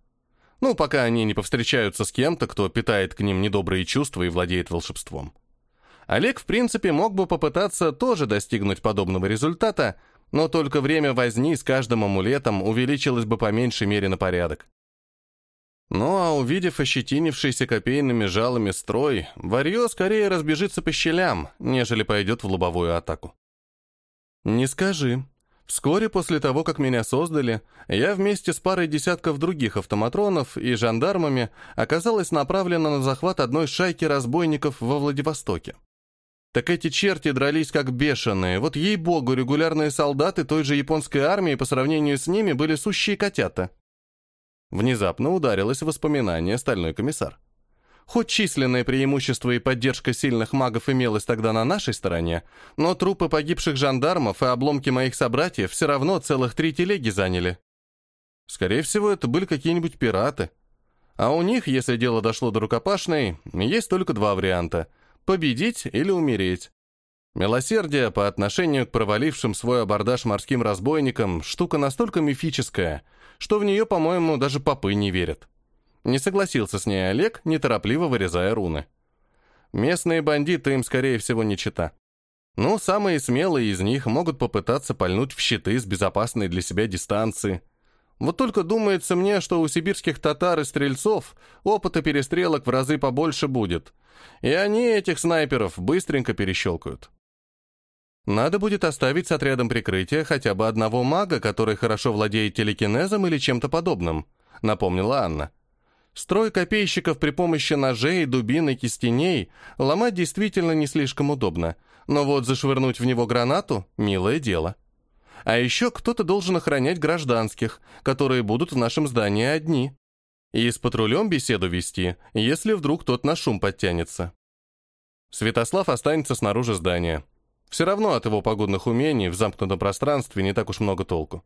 Ну, пока они не повстречаются с кем-то, кто питает к ним недобрые чувства и владеет волшебством. Олег, в принципе, мог бы попытаться тоже достигнуть подобного результата, но только время возни с каждым амулетом увеличилось бы по меньшей мере на порядок. Ну а увидев ощетинившийся копейными жалами строй, варье скорее разбежится по щелям, нежели пойдет в лобовую атаку. Не скажи. Вскоре после того, как меня создали, я вместе с парой десятков других автоматронов и жандармами оказалась направлена на захват одной шайки разбойников во Владивостоке. Так эти черти дрались как бешеные, вот ей-богу, регулярные солдаты той же японской армии по сравнению с ними были сущие котята. Внезапно ударилось воспоминание стальной комиссар. Хоть численное преимущество и поддержка сильных магов имелось тогда на нашей стороне, но трупы погибших жандармов и обломки моих собратьев все равно целых три телеги заняли. Скорее всего, это были какие-нибудь пираты. А у них, если дело дошло до рукопашной, есть только два варианта – победить или умереть. Милосердие по отношению к провалившим свой абордаж морским разбойникам – штука настолько мифическая – что в нее, по-моему, даже попы не верят. Не согласился с ней Олег, неторопливо вырезая руны. Местные бандиты им, скорее всего, не чита. Ну, самые смелые из них могут попытаться пальнуть в щиты с безопасной для себя дистанции. Вот только думается мне, что у сибирских татар и стрельцов опыта перестрелок в разы побольше будет, и они этих снайперов быстренько перещелкают. Надо будет оставить с отрядом прикрытия хотя бы одного мага, который хорошо владеет телекинезом или чем-то подобным, напомнила Анна. Строй копейщиков при помощи ножей, дубин и кистеней ломать действительно не слишком удобно, но вот зашвырнуть в него гранату – милое дело. А еще кто-то должен охранять гражданских, которые будут в нашем здании одни. И с патрулем беседу вести, если вдруг тот на шум подтянется. Святослав останется снаружи здания. Все равно от его погодных умений в замкнутом пространстве не так уж много толку.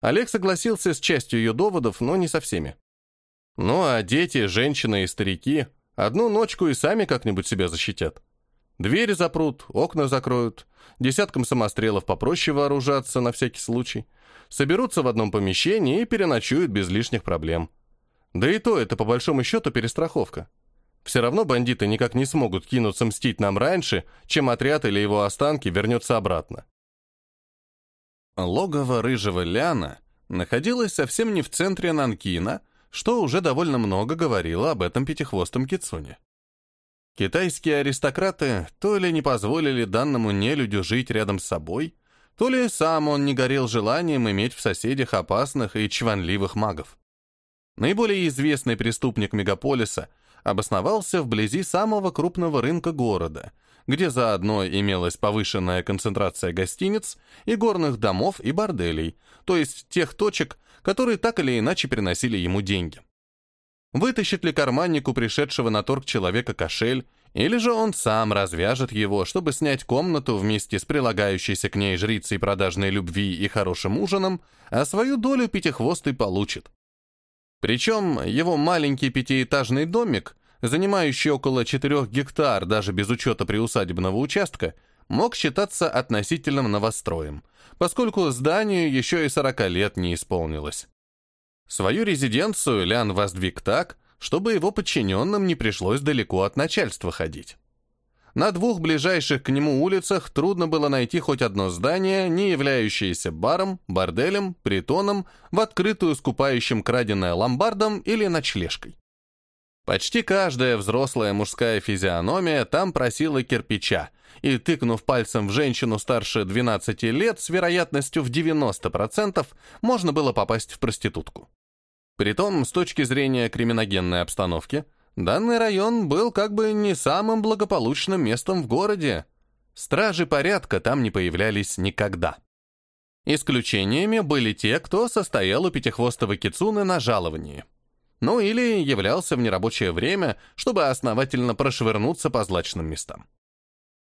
Олег согласился с частью ее доводов, но не со всеми. Ну а дети, женщины и старики одну ночку и сами как-нибудь себя защитят. Двери запрут, окна закроют, десяткам самострелов попроще вооружаться на всякий случай, соберутся в одном помещении и переночуют без лишних проблем. Да и то это по большому счету перестраховка. Все равно бандиты никак не смогут кинуться мстить нам раньше, чем отряд или его останки вернется обратно. Логово рыжего Ляна находилось совсем не в центре Нанкина, что уже довольно много говорило об этом пятихвостом кицуне. Китайские аристократы то ли не позволили данному нелюдю жить рядом с собой, то ли сам он не горел желанием иметь в соседях опасных и чванливых магов. Наиболее известный преступник мегаполиса обосновался вблизи самого крупного рынка города, где заодно имелась повышенная концентрация гостиниц и горных домов и борделей, то есть тех точек, которые так или иначе приносили ему деньги. Вытащит ли карманнику пришедшего на торг человека кошель, или же он сам развяжет его, чтобы снять комнату вместе с прилагающейся к ней жрицей продажной любви и хорошим ужином, а свою долю пятихвостый получит. Причем его маленький пятиэтажный домик, занимающий около 4 гектар даже без учета приусадебного участка, мог считаться относительным новостроем, поскольку зданию еще и 40 лет не исполнилось. Свою резиденцию Лян воздвиг так, чтобы его подчиненным не пришлось далеко от начальства ходить. На двух ближайших к нему улицах трудно было найти хоть одно здание, не являющееся баром, борделем, притоном, в открытую скупающим краденое ломбардом или ночлежкой. Почти каждая взрослая мужская физиономия там просила кирпича, и, тыкнув пальцем в женщину старше 12 лет, с вероятностью в 90% можно было попасть в проститутку. Притом, с точки зрения криминогенной обстановки, данный район был как бы не самым благополучным местом в городе. Стражи порядка там не появлялись никогда. Исключениями были те, кто состоял у пятихвостого кицуны на жаловании. Ну или являлся в нерабочее время, чтобы основательно прошвырнуться по злачным местам.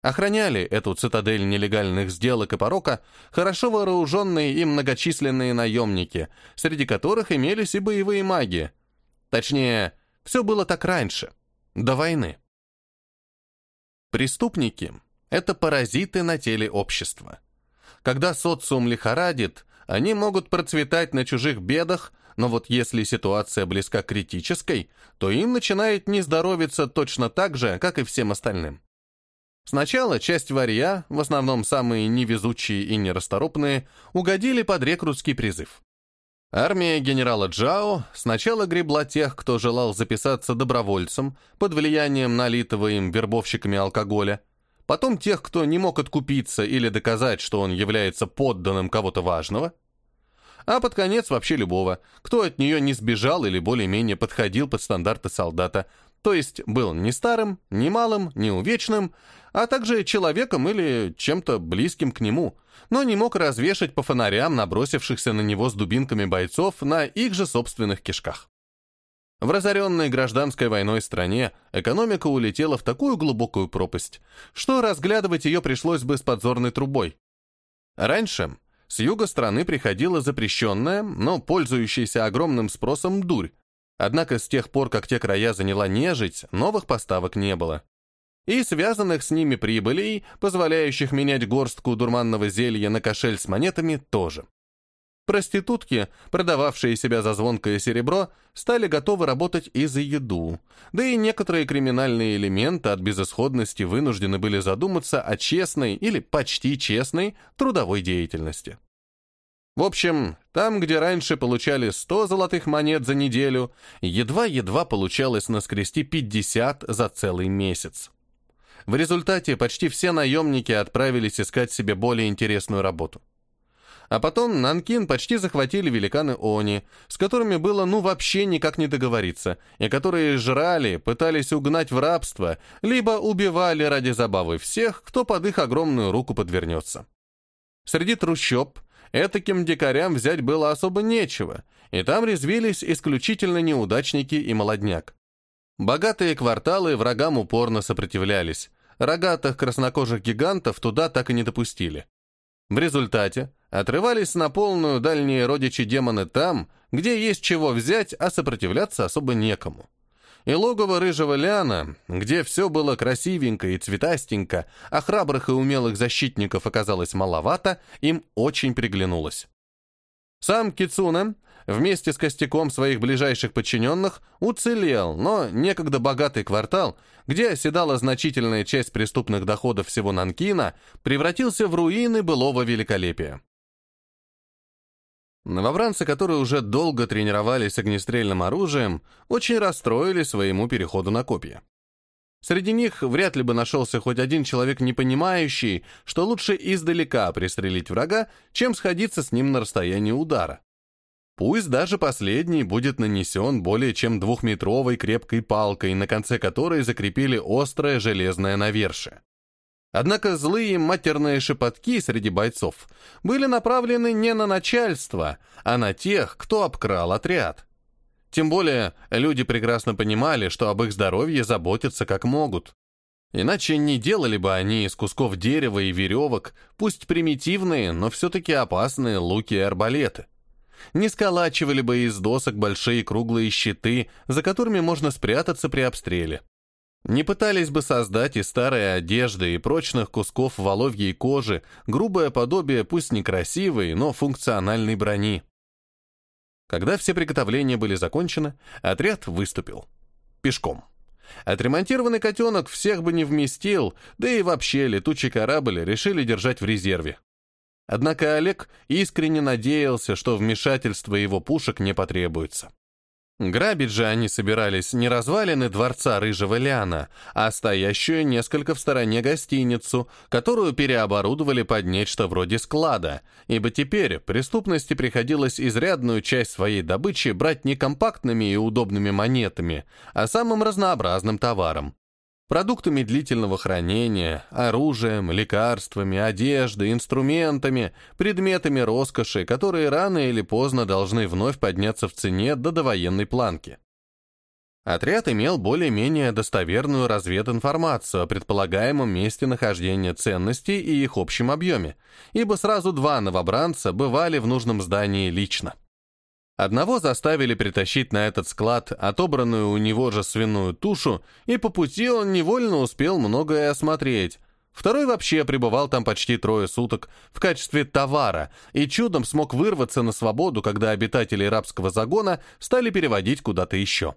Охраняли эту цитадель нелегальных сделок и порока хорошо вооруженные и многочисленные наемники, среди которых имелись и боевые маги. Точнее, все было так раньше, до войны. Преступники — это паразиты на теле общества. Когда социум лихорадит, они могут процветать на чужих бедах, но вот если ситуация близка к критической, то им начинает не здоровиться точно так же, как и всем остальным. Сначала часть варья, в основном самые невезучие и нерасторопные, угодили под рекрутский призыв. Армия генерала Джао сначала гребла тех, кто желал записаться добровольцем под влиянием налитого им вербовщиками алкоголя, потом тех, кто не мог откупиться или доказать, что он является подданным кого-то важного, а под конец вообще любого, кто от нее не сбежал или более-менее подходил под стандарты солдата, то есть был не старым, не малым, не увечным, а также человеком или чем-то близким к нему, но не мог развешать по фонарям набросившихся на него с дубинками бойцов на их же собственных кишках. В разоренной гражданской войной стране экономика улетела в такую глубокую пропасть, что разглядывать ее пришлось бы с подзорной трубой. Раньше с юга страны приходила запрещенная, но пользующаяся огромным спросом дурь, однако с тех пор, как те края заняла нежить, новых поставок не было и связанных с ними прибылей, позволяющих менять горстку дурманного зелья на кошель с монетами, тоже. Проститутки, продававшие себя за звонкое серебро, стали готовы работать и за еду, да и некоторые криминальные элементы от безысходности вынуждены были задуматься о честной или почти честной трудовой деятельности. В общем, там, где раньше получали 100 золотых монет за неделю, едва-едва получалось наскрести 50 за целый месяц. В результате почти все наемники отправились искать себе более интересную работу. А потом Нанкин почти захватили великаны Они, с которыми было ну вообще никак не договориться, и которые жрали, пытались угнать в рабство, либо убивали ради забавы всех, кто под их огромную руку подвернется. Среди трущоб этаким дикарям взять было особо нечего, и там резвились исключительно неудачники и молодняк. Богатые кварталы врагам упорно сопротивлялись, рогатых краснокожих гигантов туда так и не допустили. В результате отрывались на полную дальние родичи демоны там, где есть чего взять, а сопротивляться особо некому. И логово рыжего Ляна, где все было красивенько и цветастенько, а храбрых и умелых защитников оказалось маловато, им очень приглянулось. Сам Кицуна вместе с костяком своих ближайших подчиненных уцелел, но некогда богатый квартал, где оседала значительная часть преступных доходов всего Нанкина, превратился в руины былого великолепия. Новобранцы, которые уже долго тренировались огнестрельным оружием, очень расстроились своему переходу на копья. Среди них вряд ли бы нашелся хоть один человек, не понимающий, что лучше издалека пристрелить врага, чем сходиться с ним на расстоянии удара. Пусть даже последний будет нанесен более чем двухметровой крепкой палкой, на конце которой закрепили острое железное навершие. Однако злые матерные шепотки среди бойцов были направлены не на начальство, а на тех, кто обкрал отряд. Тем более, люди прекрасно понимали, что об их здоровье заботятся как могут. Иначе не делали бы они из кусков дерева и веревок, пусть примитивные, но все-таки опасные луки и арбалеты не сколачивали бы из досок большие круглые щиты, за которыми можно спрятаться при обстреле. Не пытались бы создать из старой одежды и прочных кусков воловьей кожи грубое подобие пусть некрасивой, но функциональной брони. Когда все приготовления были закончены, отряд выступил. Пешком. Отремонтированный котенок всех бы не вместил, да и вообще летучий корабль решили держать в резерве. Однако Олег искренне надеялся, что вмешательство его пушек не потребуется. Грабить же они собирались не развалины дворца Рыжего Ляна, а стоящую несколько в стороне гостиницу, которую переоборудовали под нечто вроде склада, ибо теперь преступности приходилось изрядную часть своей добычи брать не компактными и удобными монетами, а самым разнообразным товаром. Продуктами длительного хранения, оружием, лекарствами, одеждой, инструментами, предметами роскоши, которые рано или поздно должны вновь подняться в цене до довоенной планки. Отряд имел более-менее достоверную развединформацию о предполагаемом месте нахождения ценностей и их общем объеме, ибо сразу два новобранца бывали в нужном здании лично. Одного заставили притащить на этот склад отобранную у него же свиную тушу, и по пути он невольно успел многое осмотреть. Второй вообще пребывал там почти трое суток в качестве товара и чудом смог вырваться на свободу, когда обитатели рабского загона стали переводить куда-то еще.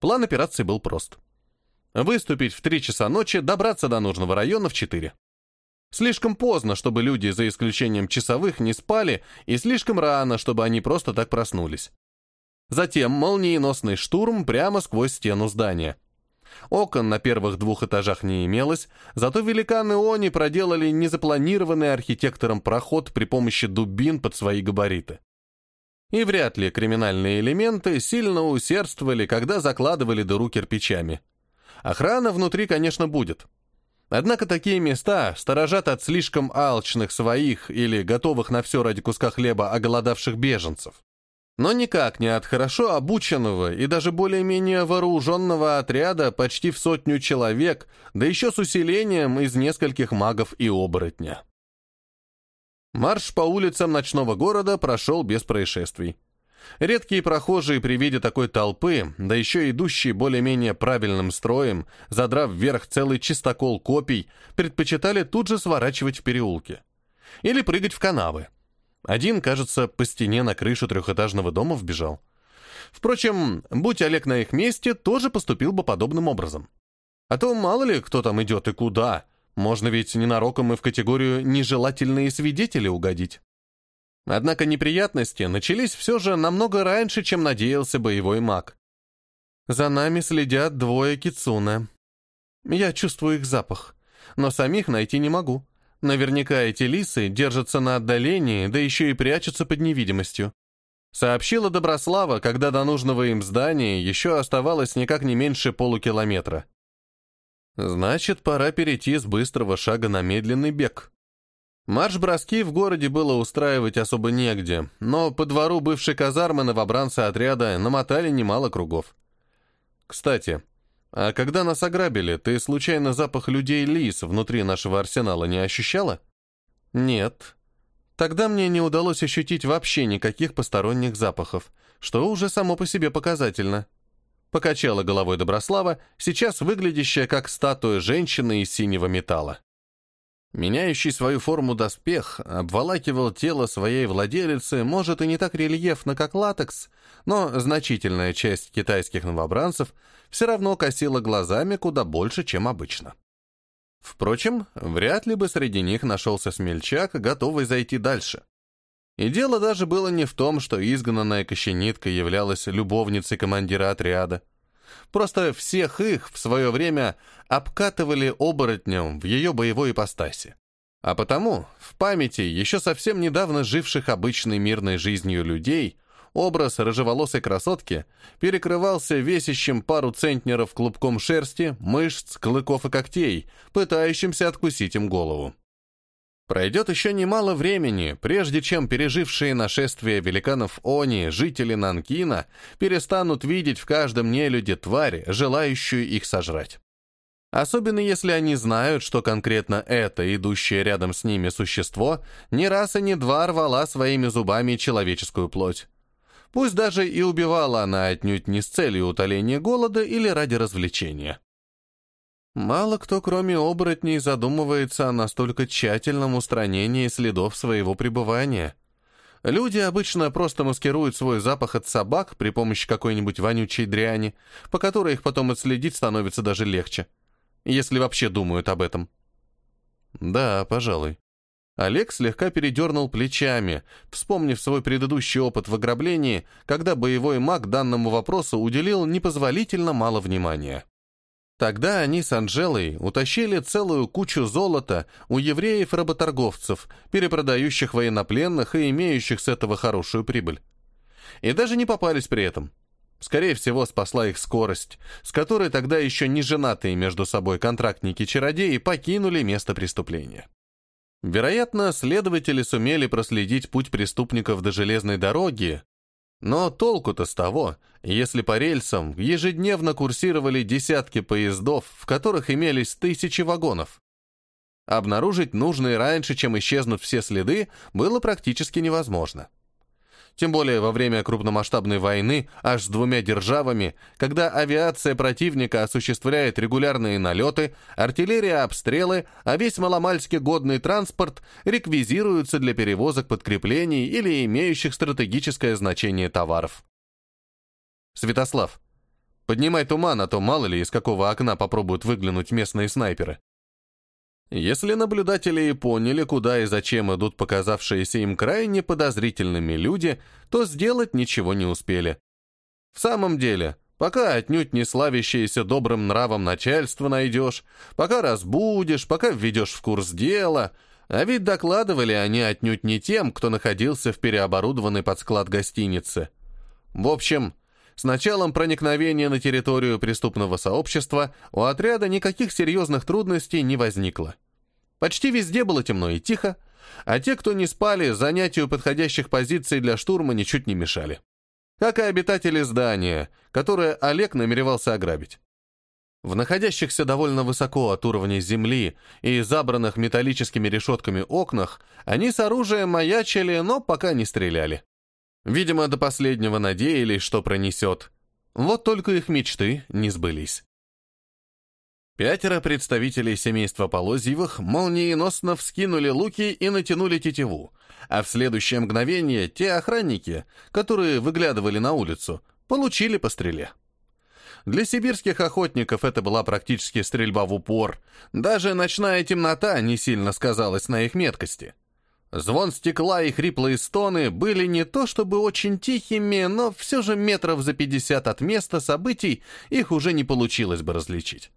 План операции был прост. Выступить в 3 часа ночи, добраться до нужного района в 4. Слишком поздно, чтобы люди, за исключением часовых, не спали, и слишком рано, чтобы они просто так проснулись. Затем молниеносный штурм прямо сквозь стену здания. Окон на первых двух этажах не имелось, зато великаны Они проделали незапланированный архитектором проход при помощи дубин под свои габариты. И вряд ли криминальные элементы сильно усердствовали, когда закладывали дыру кирпичами. Охрана внутри, конечно, будет. Однако такие места сторожат от слишком алчных своих или готовых на все ради куска хлеба оголодавших беженцев. Но никак не от хорошо обученного и даже более-менее вооруженного отряда почти в сотню человек, да еще с усилением из нескольких магов и оборотня. Марш по улицам ночного города прошел без происшествий. Редкие прохожие при виде такой толпы, да еще идущие более-менее правильным строем, задрав вверх целый чистокол копий, предпочитали тут же сворачивать в переулки. Или прыгать в канавы. Один, кажется, по стене на крышу трехэтажного дома вбежал. Впрочем, будь Олег на их месте, тоже поступил бы подобным образом. А то мало ли, кто там идет и куда. Можно ведь ненароком и в категорию «нежелательные свидетели» угодить. Однако неприятности начались все же намного раньше, чем надеялся боевой маг. За нами следят двое кицуна. Я чувствую их запах, но самих найти не могу. Наверняка эти лисы держатся на отдалении, да еще и прячутся под невидимостью. Сообщила Доброслава, когда до нужного им здания еще оставалось никак не меньше полукилометра. Значит, пора перейти с быстрого шага на медленный бег. Марш-броски в городе было устраивать особо негде, но по двору бывшей казармы новобранцы отряда намотали немало кругов. Кстати, а когда нас ограбили, ты случайно запах людей-лис внутри нашего арсенала не ощущала? Нет. Тогда мне не удалось ощутить вообще никаких посторонних запахов, что уже само по себе показательно. Покачала головой Доброслава, сейчас выглядящая как статуя женщины из синего металла. Меняющий свою форму доспех обволакивал тело своей владелицы, может, и не так рельефно, как латекс, но значительная часть китайских новобранцев все равно косила глазами куда больше, чем обычно. Впрочем, вряд ли бы среди них нашелся смельчак, готовый зайти дальше. И дело даже было не в том, что изгнанная кощенитка являлась любовницей командира отряда. Просто всех их в свое время обкатывали оборотнем в ее боевой ипостаси. А потому, в памяти еще совсем недавно живших обычной мирной жизнью людей, образ рыжеволосой красотки перекрывался весящим пару центнеров клубком шерсти, мышц, клыков и когтей, пытающимся откусить им голову. Пройдет еще немало времени, прежде чем пережившие нашествие великанов Они жители Нанкина перестанут видеть в каждом нелюде тварь, желающую их сожрать. Особенно если они знают, что конкретно это, идущее рядом с ними существо, не раз и не два рвала своими зубами человеческую плоть. Пусть даже и убивала она отнюдь не с целью утоления голода или ради развлечения. Мало кто, кроме оборотней, задумывается о настолько тщательном устранении следов своего пребывания. Люди обычно просто маскируют свой запах от собак при помощи какой-нибудь вонючей дряни, по которой их потом отследить становится даже легче. Если вообще думают об этом. Да, пожалуй. Олег слегка передернул плечами, вспомнив свой предыдущий опыт в ограблении, когда боевой маг данному вопросу уделил непозволительно мало внимания. Тогда они с Анжелой утащили целую кучу золота у евреев-работорговцев, перепродающих военнопленных и имеющих с этого хорошую прибыль. И даже не попались при этом. Скорее всего, спасла их скорость, с которой тогда еще не женатые между собой контрактники-чародеи покинули место преступления. Вероятно, следователи сумели проследить путь преступников до железной дороги, но толку-то с того, если по рельсам ежедневно курсировали десятки поездов, в которых имелись тысячи вагонов. Обнаружить нужные раньше, чем исчезнут все следы, было практически невозможно. Тем более во время крупномасштабной войны аж с двумя державами, когда авиация противника осуществляет регулярные налеты, артиллерия обстрелы, а весь маломальски годный транспорт реквизируется для перевозок подкреплений или имеющих стратегическое значение товаров. Святослав, поднимай туман, а то мало ли из какого окна попробуют выглянуть местные снайперы. Если наблюдатели и поняли, куда и зачем идут показавшиеся им крайне подозрительными люди, то сделать ничего не успели. В самом деле, пока отнюдь не славящееся добрым нравом начальство найдешь, пока разбудишь, пока введешь в курс дела, а ведь докладывали они отнюдь не тем, кто находился в переоборудованной под склад гостиницы. В общем, с началом проникновения на территорию преступного сообщества у отряда никаких серьезных трудностей не возникло. Почти везде было темно и тихо, а те, кто не спали, занятию подходящих позиций для штурма ничуть не мешали. Как и обитатели здания, которое Олег намеревался ограбить. В находящихся довольно высоко от уровня земли и забранных металлическими решетками окнах они с оружием маячили, но пока не стреляли. Видимо, до последнего надеялись, что пронесет. Вот только их мечты не сбылись. Пятеро представителей семейства Полозьевых молниеносно вскинули луки и натянули тетиву, а в следующее мгновение те охранники, которые выглядывали на улицу, получили по стреле. Для сибирских охотников это была практически стрельба в упор. Даже ночная темнота не сильно сказалась на их меткости. Звон стекла и хриплые стоны были не то чтобы очень тихими, но все же метров за пятьдесят от места событий их уже не получилось бы различить.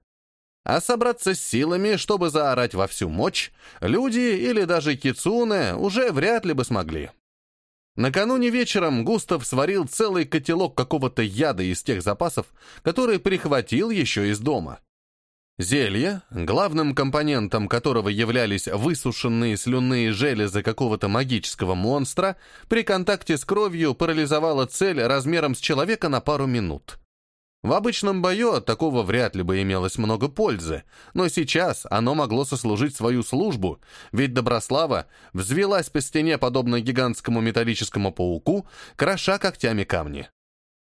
А собраться с силами, чтобы заорать во всю мощь, люди или даже кицуне уже вряд ли бы смогли. Накануне вечером Густав сварил целый котелок какого-то яда из тех запасов, который прихватил еще из дома. Зелье, главным компонентом которого являлись высушенные слюнные железы какого-то магического монстра, при контакте с кровью парализовало цель размером с человека на пару минут. В обычном бою от такого вряд ли бы имелось много пользы, но сейчас оно могло сослужить свою службу, ведь Доброслава взвелась по стене подобно гигантскому металлическому пауку, кроша когтями камни.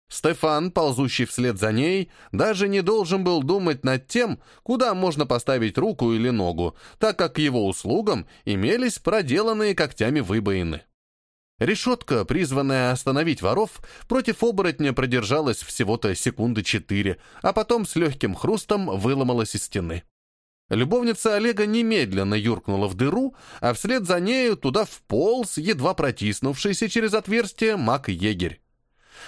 Стефан, ползущий вслед за ней, даже не должен был думать над тем, куда можно поставить руку или ногу, так как к его услугам имелись проделанные когтями выбоины. Решетка, призванная остановить воров, против оборотня продержалась всего-то секунды четыре, а потом с легким хрустом выломалась из стены. Любовница Олега немедленно юркнула в дыру, а вслед за нею туда вполз, едва протиснувшийся через отверстие маг-егерь.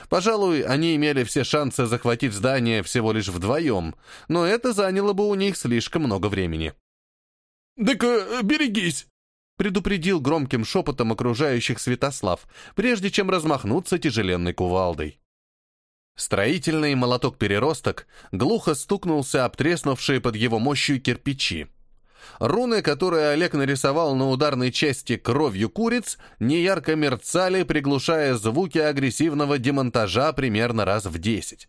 Пожалуй, они имели все шансы захватить здание всего лишь вдвоем, но это заняло бы у них слишком много времени. «Так берегись!» предупредил громким шепотом окружающих Святослав, прежде чем размахнуться тяжеленной кувалдой. Строительный молоток-переросток глухо стукнулся об треснувшие под его мощью кирпичи. Руны, которые Олег нарисовал на ударной части кровью куриц, неярко мерцали, приглушая звуки агрессивного демонтажа примерно раз в десять.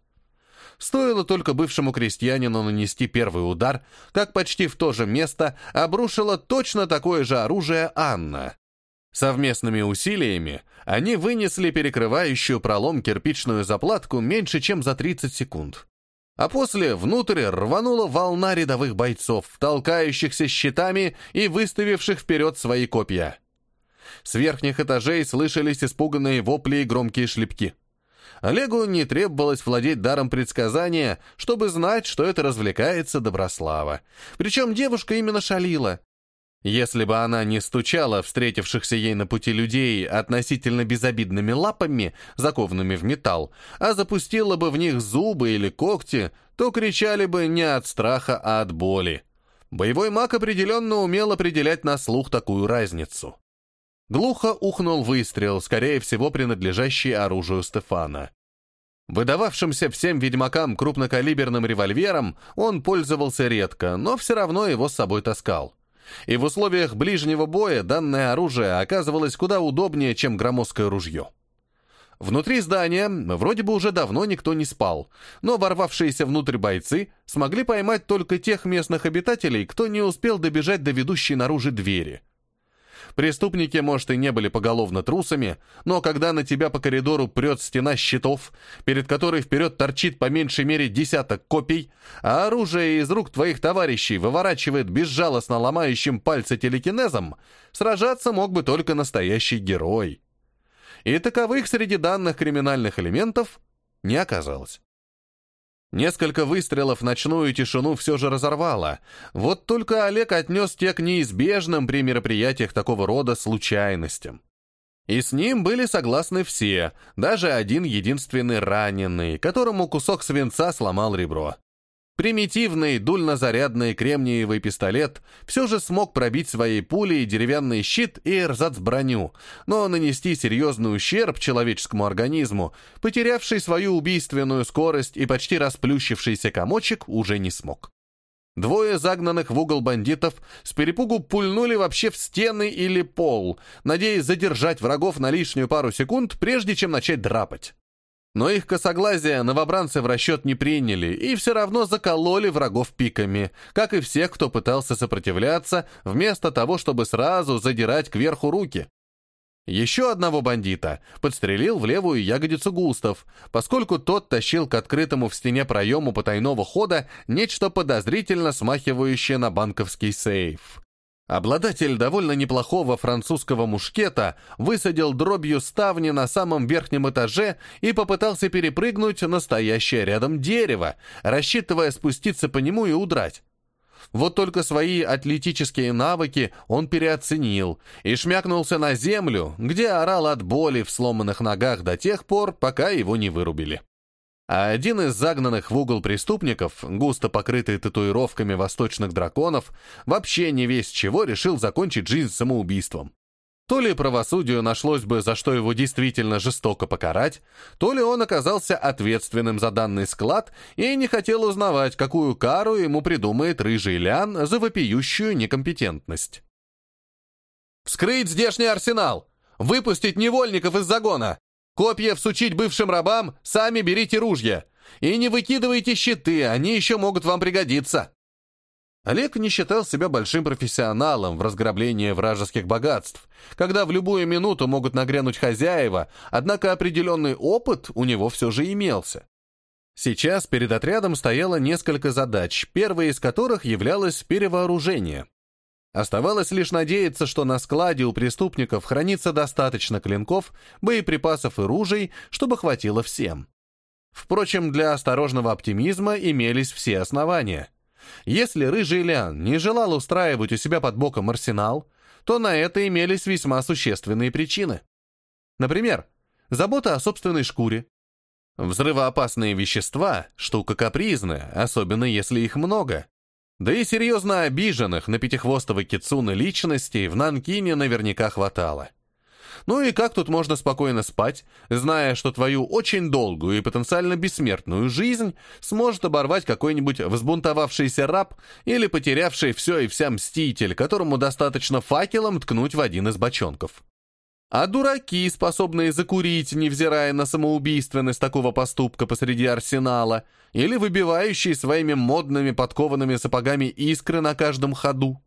Стоило только бывшему крестьянину нанести первый удар, как почти в то же место обрушила точно такое же оружие Анна. Совместными усилиями они вынесли перекрывающую пролом кирпичную заплатку меньше, чем за 30 секунд. А после внутрь рванула волна рядовых бойцов, толкающихся щитами и выставивших вперед свои копья. С верхних этажей слышались испуганные вопли и громкие шлепки. Олегу не требовалось владеть даром предсказания, чтобы знать, что это развлекается Доброслава. Причем девушка именно шалила. Если бы она не стучала встретившихся ей на пути людей относительно безобидными лапами, закованными в металл, а запустила бы в них зубы или когти, то кричали бы не от страха, а от боли. Боевой маг определенно умел определять на слух такую разницу. Глухо ухнул выстрел, скорее всего, принадлежащий оружию Стефана. Выдававшимся всем ведьмакам крупнокалиберным револьвером он пользовался редко, но все равно его с собой таскал. И в условиях ближнего боя данное оружие оказывалось куда удобнее, чем громоздкое ружье. Внутри здания вроде бы уже давно никто не спал, но ворвавшиеся внутрь бойцы смогли поймать только тех местных обитателей, кто не успел добежать до ведущей наружу двери. Преступники, может, и не были поголовно трусами, но когда на тебя по коридору прет стена щитов, перед которой вперед торчит по меньшей мере десяток копий, а оружие из рук твоих товарищей выворачивает безжалостно ломающим пальцы телекинезом, сражаться мог бы только настоящий герой. И таковых среди данных криминальных элементов не оказалось. Несколько выстрелов ночную тишину все же разорвало. Вот только Олег отнес те к неизбежным при мероприятиях такого рода случайностям. И с ним были согласны все, даже один единственный раненый, которому кусок свинца сломал ребро. Примитивный дульнозарядный кремниевый пистолет все же смог пробить своей пулей деревянный щит и эрзац-броню, но нанести серьезный ущерб человеческому организму, потерявший свою убийственную скорость и почти расплющившийся комочек, уже не смог. Двое загнанных в угол бандитов с перепугу пульнули вообще в стены или пол, надеясь задержать врагов на лишнюю пару секунд, прежде чем начать драпать. Но их косоглазие новобранцы в расчет не приняли и все равно закололи врагов пиками, как и всех, кто пытался сопротивляться, вместо того, чтобы сразу задирать кверху руки. Еще одного бандита подстрелил в левую ягодицу Густав, поскольку тот тащил к открытому в стене проему потайного хода нечто подозрительно смахивающее на банковский сейф. Обладатель довольно неплохого французского мушкета высадил дробью ставни на самом верхнем этаже и попытался перепрыгнуть настоящее рядом дерево, рассчитывая спуститься по нему и удрать. Вот только свои атлетические навыки он переоценил и шмякнулся на землю, где орал от боли в сломанных ногах до тех пор, пока его не вырубили а один из загнанных в угол преступников, густо покрытый татуировками восточных драконов, вообще не весь чего решил закончить жизнь самоубийством. То ли правосудию нашлось бы, за что его действительно жестоко покарать, то ли он оказался ответственным за данный склад и не хотел узнавать, какую кару ему придумает рыжий Лян за вопиющую некомпетентность. «Вскрыть здешний арсенал! Выпустить невольников из загона! Копья всучить бывшим рабам, сами берите ружья. И не выкидывайте щиты, они еще могут вам пригодиться». Олег не считал себя большим профессионалом в разграблении вражеских богатств, когда в любую минуту могут нагрянуть хозяева, однако определенный опыт у него все же имелся. Сейчас перед отрядом стояло несколько задач, первой из которых являлось перевооружение. Оставалось лишь надеяться, что на складе у преступников хранится достаточно клинков, боеприпасов и ружей, чтобы хватило всем. Впрочем, для осторожного оптимизма имелись все основания. Если Рыжий Лян не желал устраивать у себя под боком арсенал, то на это имелись весьма существенные причины. Например, забота о собственной шкуре. Взрывоопасные вещества – штука капризная, особенно если их много. Да и серьезно обиженных на пятихвостого кицуна личностей в Нанкине наверняка хватало. Ну и как тут можно спокойно спать, зная, что твою очень долгую и потенциально бессмертную жизнь сможет оборвать какой-нибудь взбунтовавшийся раб или потерявший все и вся мститель, которому достаточно факелом ткнуть в один из бочонков? А дураки, способные закурить, невзирая на самоубийственность такого поступка посреди арсенала, или выбивающие своими модными подкованными сапогами искры на каждом ходу.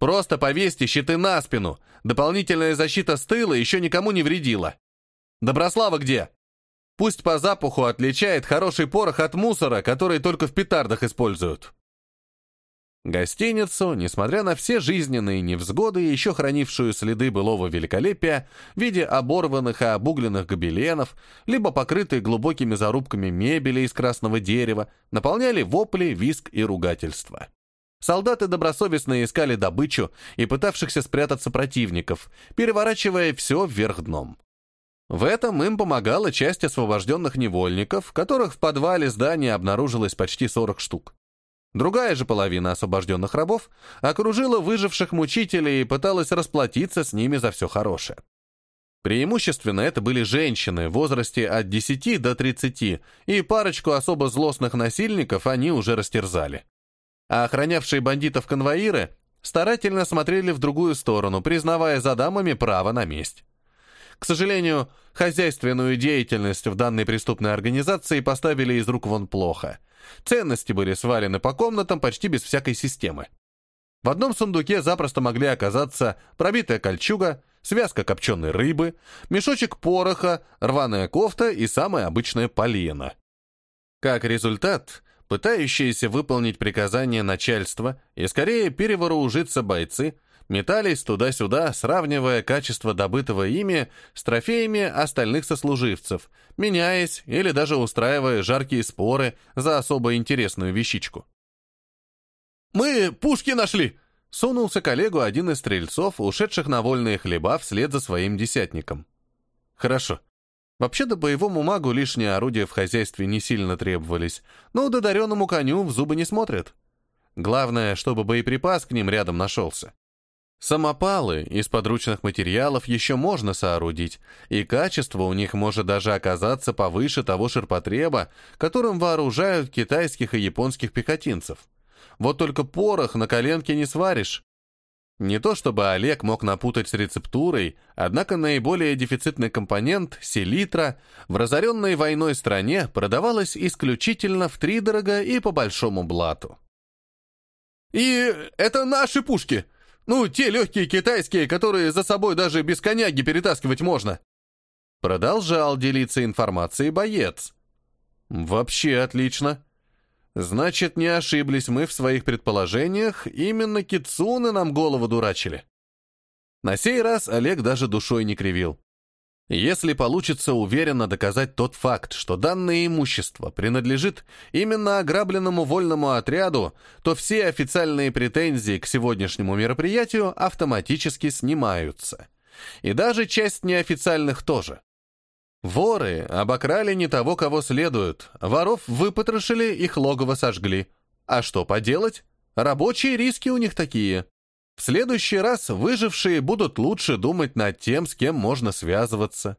Просто повесьте щиты на спину. Дополнительная защита с тыла еще никому не вредила. Доброслава где? Пусть по запаху отличает хороший порох от мусора, который только в петардах используют. Гостиницу, несмотря на все жизненные невзгоды, еще хранившую следы былого великолепия в виде оборванных и обугленных гобеленов, либо покрытой глубокими зарубками мебели из красного дерева, наполняли вопли, виск и ругательства. Солдаты добросовестно искали добычу и пытавшихся спрятаться противников, переворачивая все вверх дном. В этом им помогала часть освобожденных невольников, которых в подвале здания обнаружилось почти 40 штук. Другая же половина освобожденных рабов окружила выживших мучителей и пыталась расплатиться с ними за все хорошее. Преимущественно это были женщины в возрасте от 10 до 30, и парочку особо злостных насильников они уже растерзали а охранявшие бандитов конвоиры старательно смотрели в другую сторону, признавая за дамами право на месть. К сожалению, хозяйственную деятельность в данной преступной организации поставили из рук вон плохо. Ценности были свалены по комнатам почти без всякой системы. В одном сундуке запросто могли оказаться пробитая кольчуга, связка копченой рыбы, мешочек пороха, рваная кофта и самая обычная полена. Как результат, Пытающиеся выполнить приказания начальства и скорее перевооружиться бойцы метались туда-сюда, сравнивая качество добытого ими с трофеями остальных сослуживцев, меняясь или даже устраивая жаркие споры за особо интересную вещичку. «Мы пушки нашли!» — сунулся коллегу один из стрельцов, ушедших на вольные хлеба вслед за своим десятником. «Хорошо. Вообще-то боевому магу лишние орудия в хозяйстве не сильно требовались, но додаренному коню в зубы не смотрят. Главное, чтобы боеприпас к ним рядом нашелся. Самопалы из подручных материалов еще можно соорудить, и качество у них может даже оказаться повыше того ширпотреба, которым вооружают китайских и японских пехотинцев. Вот только порох на коленке не сваришь, не то чтобы Олег мог напутать с рецептурой, однако наиболее дефицитный компонент, селитра, в разоренной войной стране продавалась исключительно втридорого и по большому блату. «И это наши пушки! Ну, те легкие китайские, которые за собой даже без коняги перетаскивать можно!» Продолжал делиться информацией боец. «Вообще отлично!» Значит, не ошиблись мы в своих предположениях, именно кицуны нам голову дурачили. На сей раз Олег даже душой не кривил. Если получится уверенно доказать тот факт, что данное имущество принадлежит именно ограбленному вольному отряду, то все официальные претензии к сегодняшнему мероприятию автоматически снимаются. И даже часть неофициальных тоже. Воры обокрали не того, кого следует, воров выпотрошили, их логово сожгли. А что поделать? Рабочие риски у них такие. В следующий раз выжившие будут лучше думать над тем, с кем можно связываться.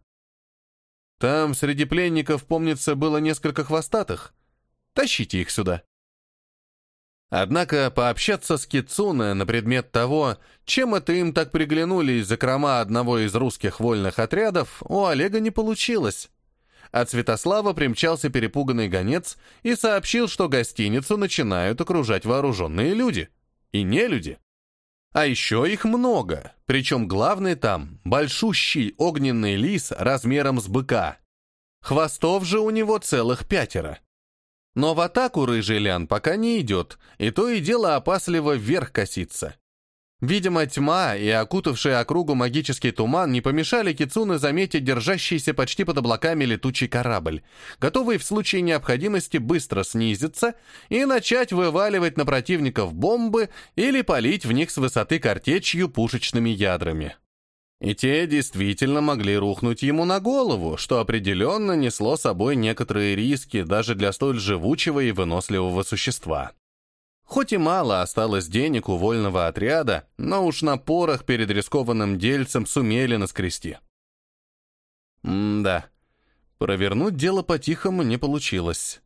Там среди пленников, помнится, было несколько хвостатых. Тащите их сюда. Однако пообщаться с Кицуне на предмет того, чем это им так приглянулись закрома одного из русских вольных отрядов, у Олега не получилось. От Святослава примчался перепуганный гонец и сообщил, что гостиницу начинают окружать вооруженные люди. И не люди. А еще их много, причем главный там — большущий огненный лис размером с быка. Хвостов же у него целых пятеро. Но в атаку рыжий лян пока не идет, и то и дело опасливо вверх косится. Видимо, тьма и окутавший округу магический туман не помешали Кицуне заметить держащийся почти под облаками летучий корабль, готовый в случае необходимости быстро снизиться и начать вываливать на противников бомбы или палить в них с высоты картечью пушечными ядрами. И те действительно могли рухнуть ему на голову, что определенно несло собой некоторые риски даже для столь живучего и выносливого существа. Хоть и мало осталось денег у вольного отряда, но уж на порох перед рискованным дельцем сумели наскрести. М-да, провернуть дело по-тихому не получилось.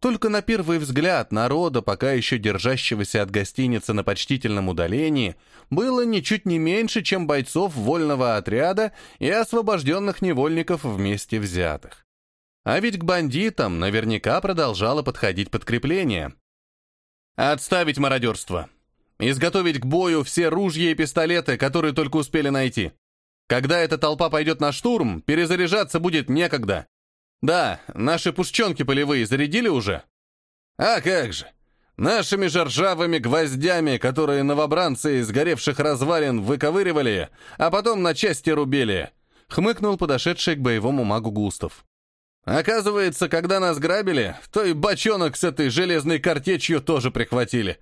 Только на первый взгляд народа, пока еще держащегося от гостиницы на почтительном удалении, было ничуть не меньше, чем бойцов вольного отряда и освобожденных невольников вместе взятых. А ведь к бандитам наверняка продолжало подходить подкрепление. «Отставить мародерство! Изготовить к бою все ружья и пистолеты, которые только успели найти. Когда эта толпа пойдет на штурм, перезаряжаться будет некогда. «Да, наши пушченки полевые зарядили уже?» «А как же! Нашими же ржавыми гвоздями, которые новобранцы из горевших развалин выковыривали, а потом на части рубили!» — хмыкнул подошедший к боевому магу Густав. «Оказывается, когда нас грабили, то и бочонок с этой железной картечью тоже прихватили».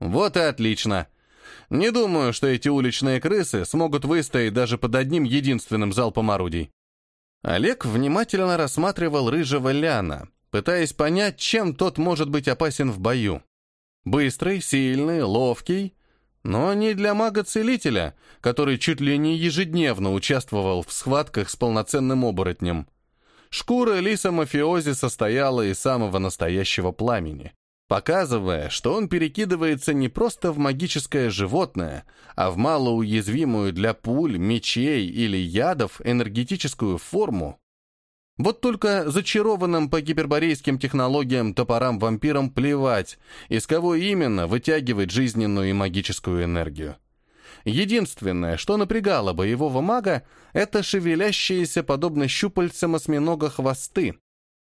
Вот и отлично. Не думаю, что эти уличные крысы смогут выстоять даже под одним единственным залпом орудий. Олег внимательно рассматривал рыжего Ляна, пытаясь понять, чем тот может быть опасен в бою. Быстрый, сильный, ловкий, но не для мага-целителя, который чуть ли не ежедневно участвовал в схватках с полноценным оборотнем. Шкура лиса-мафиози состояла из самого настоящего пламени показывая, что он перекидывается не просто в магическое животное, а в малоуязвимую для пуль, мечей или ядов энергетическую форму. Вот только зачарованным по гиперборейским технологиям топорам-вампирам плевать, из кого именно вытягивать жизненную и магическую энергию. Единственное, что напрягало боевого мага, это шевелящиеся подобно щупальцам осьминога хвосты,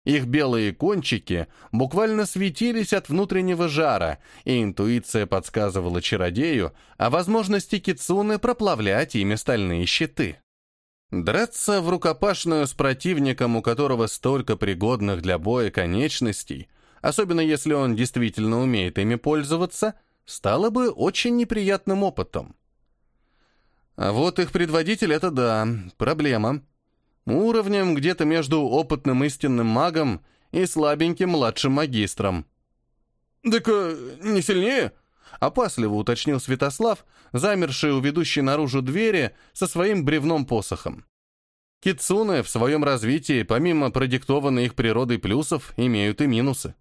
их белые кончики буквально светились от внутреннего жара, и интуиция подсказывала чародею о возможности кицуны проплавлять ими стальные щиты. Драться в рукопашную с противником, у которого столько пригодных для боя конечностей, особенно если он действительно умеет ими пользоваться, стало бы очень неприятным опытом. А вот их предводитель — это да, проблема. Уровнем где-то между опытным истинным магом и слабеньким младшим магистром. «Так э, не сильнее?» — опасливо уточнил Святослав, замерший у ведущей наружу двери со своим бревном посохом. Кицуны в своем развитии, помимо продиктованной их природой плюсов, имеют и минусы.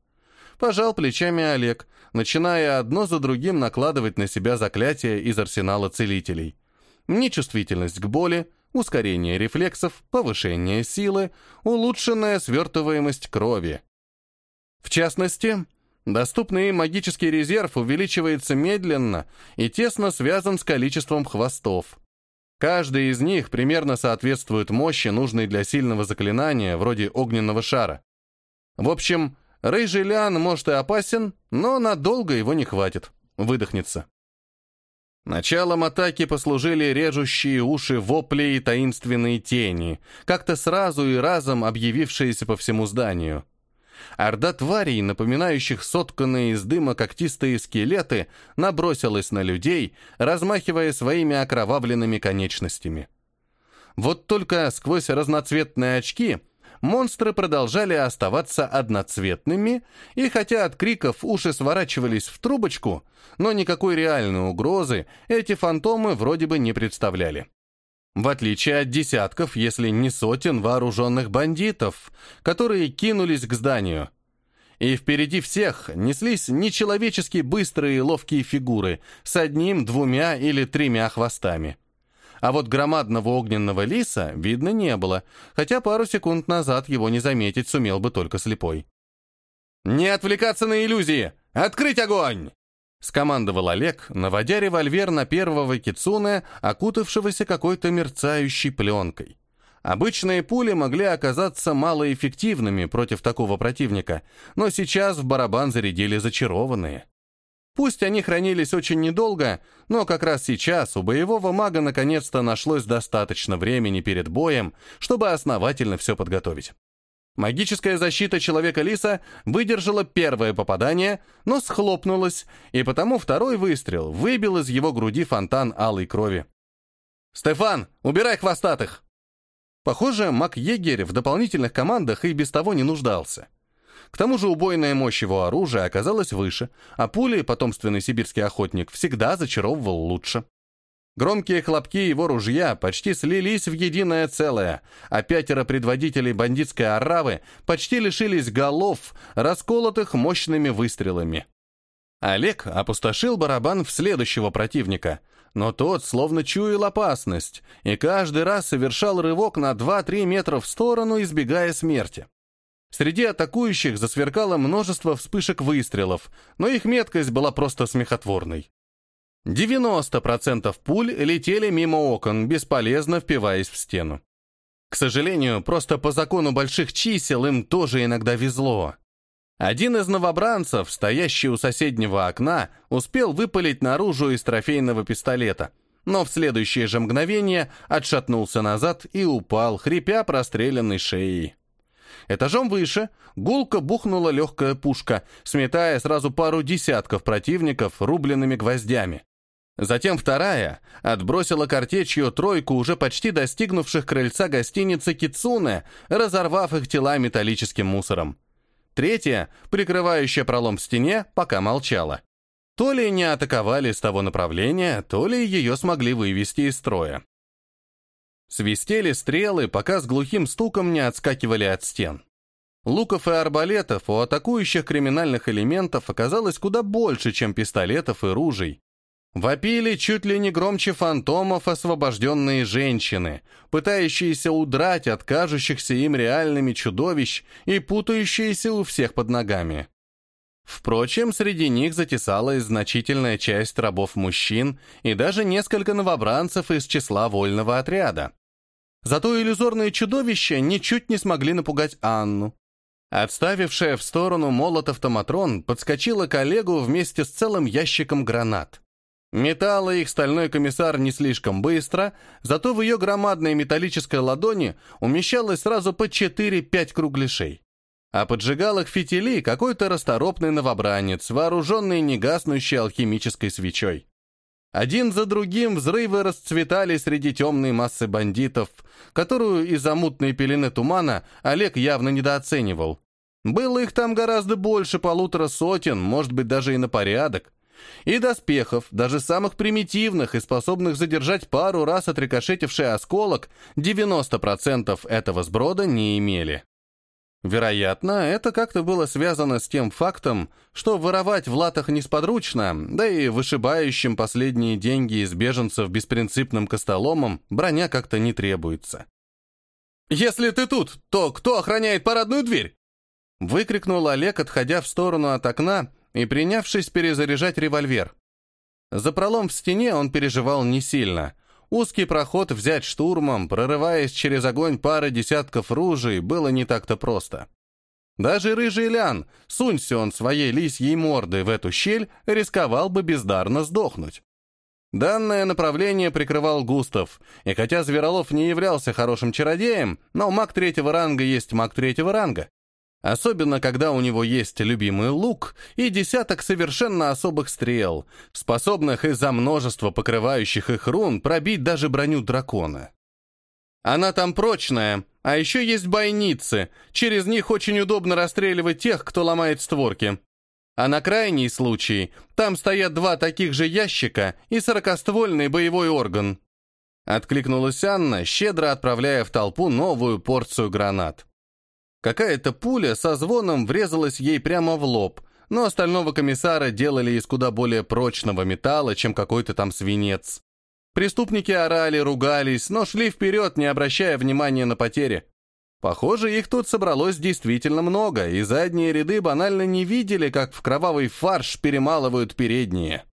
Пожал плечами Олег, начиная одно за другим накладывать на себя заклятия из арсенала целителей. Нечувствительность к боли, ускорение рефлексов, повышение силы, улучшенная свертываемость крови. В частности, доступный магический резерв увеличивается медленно и тесно связан с количеством хвостов. Каждый из них примерно соответствует мощи, нужной для сильного заклинания, вроде огненного шара. В общем, рыжий лиан может и опасен, но надолго его не хватит, выдохнется. Началом атаки послужили режущие уши вопли и таинственные тени, как-то сразу и разом объявившиеся по всему зданию. Орда тварей, напоминающих сотканные из дыма когтистые скелеты, набросилась на людей, размахивая своими окровавленными конечностями. Вот только сквозь разноцветные очки монстры продолжали оставаться одноцветными, и хотя от криков уши сворачивались в трубочку, но никакой реальной угрозы эти фантомы вроде бы не представляли. В отличие от десятков, если не сотен вооруженных бандитов, которые кинулись к зданию. И впереди всех неслись нечеловечески быстрые и ловкие фигуры с одним, двумя или тремя хвостами. А вот громадного огненного лиса видно не было, хотя пару секунд назад его не заметить сумел бы только слепой. «Не отвлекаться на иллюзии! Открыть огонь!» Скомандовал Олег, наводя револьвер на первого кицуне, окутавшегося какой-то мерцающей пленкой. Обычные пули могли оказаться малоэффективными против такого противника, но сейчас в барабан зарядили зачарованные. Пусть они хранились очень недолго, но как раз сейчас у боевого мага наконец-то нашлось достаточно времени перед боем, чтобы основательно все подготовить. Магическая защита Человека-Лиса выдержала первое попадание, но схлопнулась, и потому второй выстрел выбил из его груди фонтан алой крови. «Стефан, убирай хвостатых!» Похоже, маг-егерь в дополнительных командах и без того не нуждался. К тому же убойная мощь его оружия оказалась выше, а пули потомственный сибирский охотник всегда зачаровывал лучше. Громкие хлопки его ружья почти слились в единое целое, а пятеро предводителей бандитской оравы почти лишились голов, расколотых мощными выстрелами. Олег опустошил барабан в следующего противника, но тот словно чуял опасность и каждый раз совершал рывок на 2-3 метра в сторону, избегая смерти. Среди атакующих засверкало множество вспышек выстрелов, но их меткость была просто смехотворной. 90% пуль летели мимо окон, бесполезно впиваясь в стену. К сожалению, просто по закону больших чисел им тоже иногда везло. Один из новобранцев, стоящий у соседнего окна, успел выпалить наружу из трофейного пистолета, но в следующее же мгновение отшатнулся назад и упал, хрипя простреленной шеей. Этажом выше гулко бухнула легкая пушка, сметая сразу пару десятков противников рубленными гвоздями. Затем вторая отбросила картечью тройку уже почти достигнувших крыльца гостиницы Кицуне, разорвав их тела металлическим мусором. Третья, прикрывающая пролом в стене, пока молчала. То ли не атаковали с того направления, то ли ее смогли вывести из строя. Свистели стрелы, пока с глухим стуком не отскакивали от стен. Луков и арбалетов у атакующих криминальных элементов оказалось куда больше, чем пистолетов и ружей. Вопили чуть ли не громче фантомов освобожденные женщины, пытающиеся удрать от кажущихся им реальными чудовищ и путающиеся у всех под ногами. Впрочем, среди них затесалась значительная часть рабов-мужчин и даже несколько новобранцев из числа вольного отряда. Зато иллюзорные чудовища ничуть не смогли напугать Анну. Отставившая в сторону молот-автоматрон подскочила к Олегу вместе с целым ящиком гранат. Металла их стальной комиссар не слишком быстро, зато в ее громадной металлической ладони умещалось сразу по 4-5 кругляшей. А поджигал их фитили какой-то расторопный новобранец, вооруженный негаснущей алхимической свечой. Один за другим взрывы расцветали среди темной массы бандитов, которую из-за мутной пелены тумана Олег явно недооценивал. Было их там гораздо больше полутора сотен, может быть, даже и на порядок. И доспехов, даже самых примитивных и способных задержать пару раз отрикошетивший осколок, 90% этого сброда не имели. Вероятно, это как-то было связано с тем фактом, что воровать в латах несподручно, да и вышибающим последние деньги из беженцев беспринципным костоломом броня как-то не требуется. «Если ты тут, то кто охраняет парадную дверь?» Выкрикнул Олег, отходя в сторону от окна и принявшись перезаряжать револьвер. За пролом в стене он переживал не сильно, Узкий проход взять штурмом, прорываясь через огонь пары десятков ружей, было не так-то просто. Даже рыжий лян, сунься он своей лисьей мордой в эту щель, рисковал бы бездарно сдохнуть. Данное направление прикрывал Густав, и хотя Зверолов не являлся хорошим чародеем, но маг третьего ранга есть маг третьего ранга. Особенно, когда у него есть любимый лук и десяток совершенно особых стрел, способных из-за множества покрывающих их рун пробить даже броню дракона. Она там прочная, а еще есть бойницы, через них очень удобно расстреливать тех, кто ломает створки. А на крайний случай, там стоят два таких же ящика и сорокоствольный боевой орган. Откликнулась Анна, щедро отправляя в толпу новую порцию гранат. Какая-то пуля со звоном врезалась ей прямо в лоб, но остального комиссара делали из куда более прочного металла, чем какой-то там свинец. Преступники орали, ругались, но шли вперед, не обращая внимания на потери. Похоже, их тут собралось действительно много, и задние ряды банально не видели, как в кровавый фарш перемалывают передние.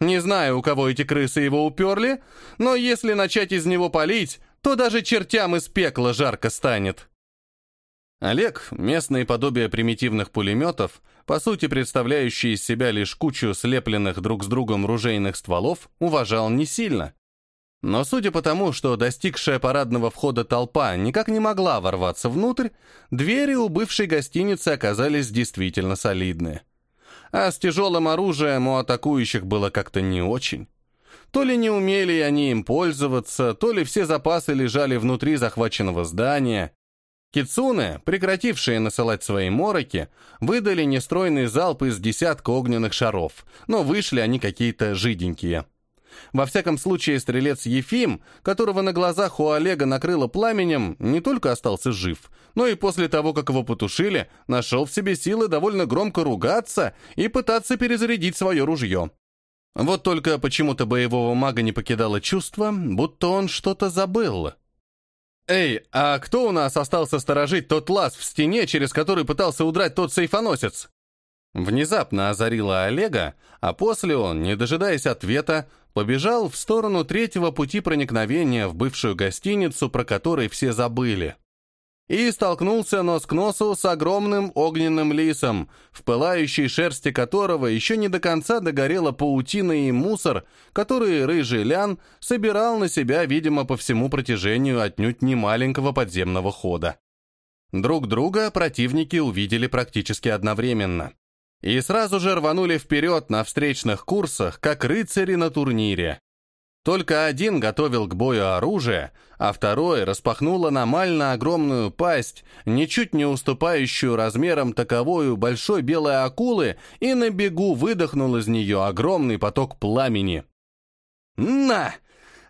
Не знаю, у кого эти крысы его уперли, но если начать из него палить, то даже чертям из пекла жарко станет. Олег, местные подобия примитивных пулеметов, по сути представляющие из себя лишь кучу слепленных друг с другом ружейных стволов, уважал не сильно. Но судя по тому, что достигшая парадного входа толпа никак не могла ворваться внутрь, двери у бывшей гостиницы оказались действительно солидные. А с тяжелым оружием у атакующих было как-то не очень. То ли не умели они им пользоваться, то ли все запасы лежали внутри захваченного здания, Кицуне, прекратившие насылать свои мороки, выдали нестройный залп из десятка огненных шаров, но вышли они какие-то жиденькие. Во всяком случае, стрелец Ефим, которого на глазах у Олега накрыло пламенем, не только остался жив, но и после того, как его потушили, нашел в себе силы довольно громко ругаться и пытаться перезарядить свое ружье. Вот только почему-то боевого мага не покидало чувство, будто он что-то забыл. «Эй, а кто у нас остался сторожить тот лаз в стене, через который пытался удрать тот сейфоносец?» Внезапно озарила Олега, а после он, не дожидаясь ответа, побежал в сторону третьего пути проникновения в бывшую гостиницу, про который все забыли и столкнулся нос к носу с огромным огненным лисом, в пылающей шерсти которого еще не до конца догорела паутина и мусор, который рыжий лян собирал на себя, видимо, по всему протяжению отнюдь не маленького подземного хода. Друг друга противники увидели практически одновременно. И сразу же рванули вперед на встречных курсах, как рыцари на турнире. Только один готовил к бою оружие, а второй распахнул аномально огромную пасть, ничуть не уступающую размерам таковою большой белой акулы, и на бегу выдохнул из нее огромный поток пламени. «На!»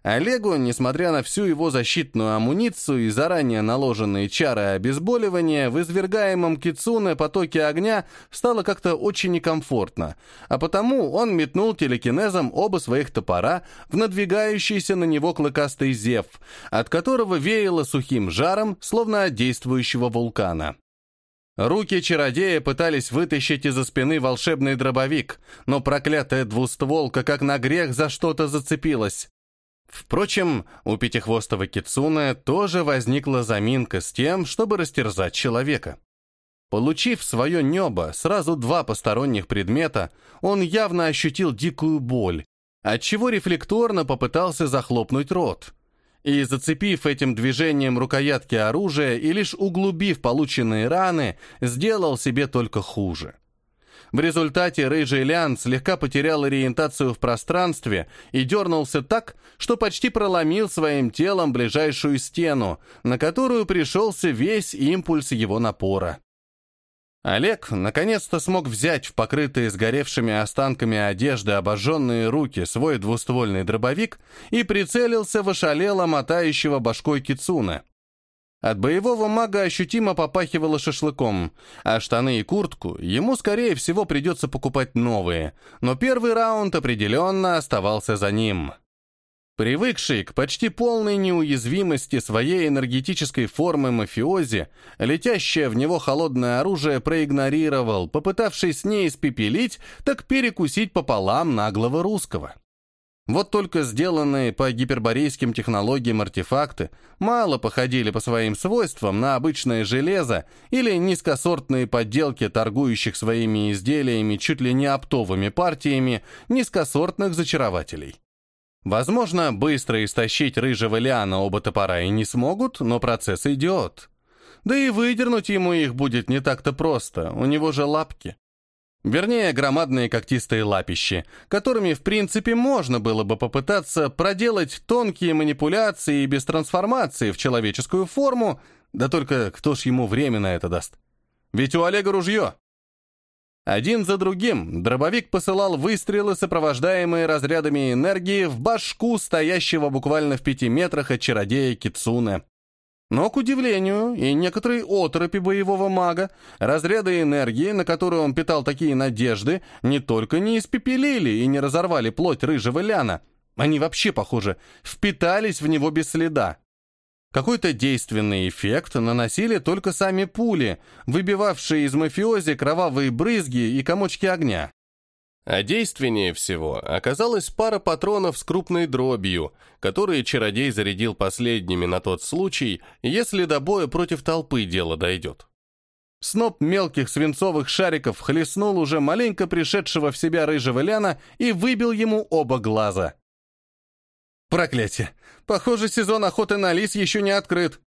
Олегу, несмотря на всю его защитную амуницию и заранее наложенные чары обезболивания, в извергаемом кицуне потоке огня стало как-то очень некомфортно, а потому он метнул телекинезом оба своих топора в надвигающийся на него клыкастый зев, от которого веяло сухим жаром, словно от действующего вулкана. Руки чародея пытались вытащить из-за спины волшебный дробовик, но проклятая двустволка, как на грех, за что-то зацепилась. Впрочем, у пятихвостого кицуна тоже возникла заминка с тем, чтобы растерзать человека. Получив свое небо, сразу два посторонних предмета, он явно ощутил дикую боль, отчего рефлекторно попытался захлопнуть рот. И, зацепив этим движением рукоятки оружия и лишь углубив полученные раны, сделал себе только хуже. В результате рыжий Лян слегка потерял ориентацию в пространстве и дернулся так, что почти проломил своим телом ближайшую стену, на которую пришелся весь импульс его напора. Олег наконец-то смог взять в покрытые сгоревшими останками одежды обожженные руки свой двуствольный дробовик и прицелился в ошалело мотающего башкой Кицуна. От боевого мага ощутимо попахивало шашлыком, а штаны и куртку ему, скорее всего, придется покупать новые, но первый раунд определенно оставался за ним. Привыкший к почти полной неуязвимости своей энергетической формы мафиози, летящее в него холодное оружие проигнорировал, попытавшись не испепелить, так перекусить пополам наглого русского. Вот только сделанные по гиперборейским технологиям артефакты мало походили по своим свойствам на обычное железо или низкосортные подделки торгующих своими изделиями чуть ли не оптовыми партиями низкосортных зачарователей. Возможно, быстро истощить рыжего лиана оба топора и не смогут, но процесс идет. Да и выдернуть ему их будет не так-то просто, у него же лапки. Вернее, громадные когтистые лапищи, которыми, в принципе, можно было бы попытаться проделать тонкие манипуляции без трансформации в человеческую форму, да только кто ж ему время на это даст? Ведь у Олега ружье. Один за другим дробовик посылал выстрелы, сопровождаемые разрядами энергии, в башку стоящего буквально в пяти метрах от чародея Кицуне. Но, к удивлению, и некоторые оторопи боевого мага, разряды энергии, на которые он питал такие надежды, не только не испепелили и не разорвали плоть рыжего ляна, они вообще, похоже, впитались в него без следа. Какой-то действенный эффект наносили только сами пули, выбивавшие из мафиози кровавые брызги и комочки огня. А действеннее всего оказалась пара патронов с крупной дробью, которые чародей зарядил последними на тот случай, если до боя против толпы дело дойдет. Сноп мелких свинцовых шариков хлестнул уже маленько пришедшего в себя рыжего ляна и выбил ему оба глаза. Проклятие! Похоже, сезон охоты на лис еще не открыт.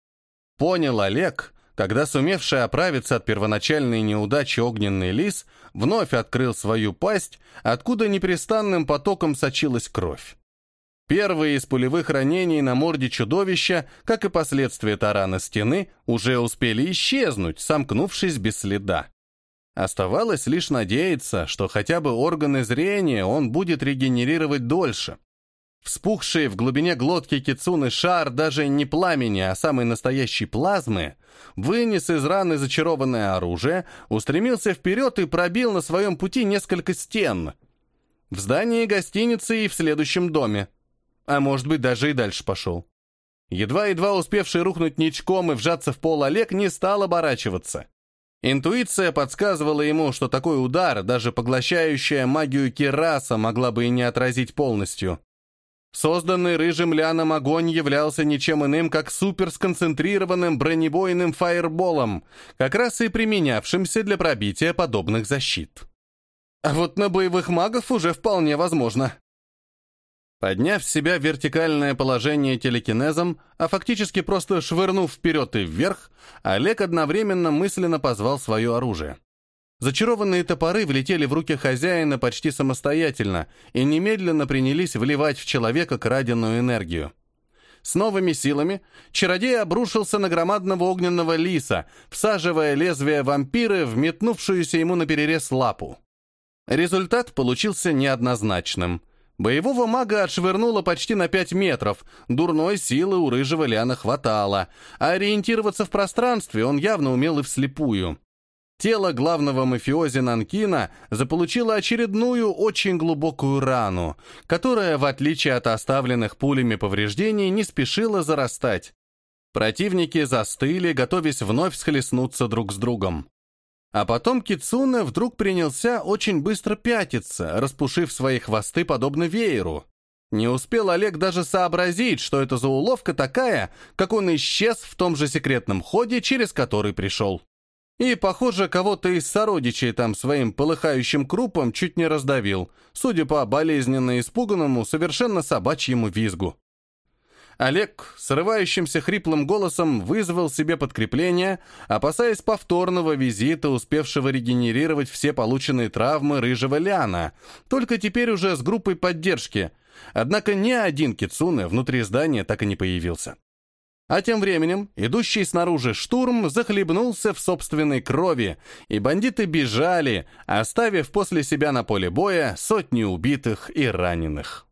Понял Олег, когда сумевший оправиться от первоначальной неудачи огненный лис вновь открыл свою пасть, откуда непрестанным потоком сочилась кровь. Первые из пулевых ранений на морде чудовища, как и последствия тарана стены, уже успели исчезнуть, сомкнувшись без следа. Оставалось лишь надеяться, что хотя бы органы зрения он будет регенерировать дольше. Вспухший в глубине глотки кицуны шар даже не пламени, а самой настоящей плазмы, вынес из раны зачарованное оружие, устремился вперед и пробил на своем пути несколько стен. В здании гостиницы и в следующем доме. А может быть, даже и дальше пошел. Едва-едва успевший рухнуть ничком и вжаться в пол Олег не стал оборачиваться. Интуиция подсказывала ему, что такой удар, даже поглощающая магию Кираса, могла бы и не отразить полностью. Созданный рыжим ляном огонь являлся ничем иным, как суперсконцентрированным бронебойным фаерболом, как раз и применявшимся для пробития подобных защит. А вот на боевых магов уже вполне возможно. Подняв с себя вертикальное положение телекинезом, а фактически просто швырнув вперед и вверх, Олег одновременно мысленно позвал свое оружие. Зачарованные топоры влетели в руки хозяина почти самостоятельно и немедленно принялись вливать в человека краденую энергию. С новыми силами чародей обрушился на громадного огненного лиса, всаживая лезвие вампиры в метнувшуюся ему на перерез лапу. Результат получился неоднозначным – Боевого мага отшвырнуло почти на 5 метров, дурной силы у рыжего Ляна хватало, а ориентироваться в пространстве он явно умел и вслепую. Тело главного мафиози Нанкина заполучило очередную очень глубокую рану, которая, в отличие от оставленных пулями повреждений, не спешила зарастать. Противники застыли, готовясь вновь схлестнуться друг с другом. А потом Кицуне вдруг принялся очень быстро пятиться, распушив свои хвосты подобно вееру. Не успел Олег даже сообразить, что это за уловка такая, как он исчез в том же секретном ходе, через который пришел. И, похоже, кого-то из сородичей там своим полыхающим крупом чуть не раздавил, судя по болезненно испуганному, совершенно собачьему визгу. Олег срывающимся хриплым голосом вызвал себе подкрепление, опасаясь повторного визита, успевшего регенерировать все полученные травмы рыжего Ляна, только теперь уже с группой поддержки. Однако ни один кицуне внутри здания так и не появился. А тем временем идущий снаружи штурм захлебнулся в собственной крови, и бандиты бежали, оставив после себя на поле боя сотни убитых и раненых.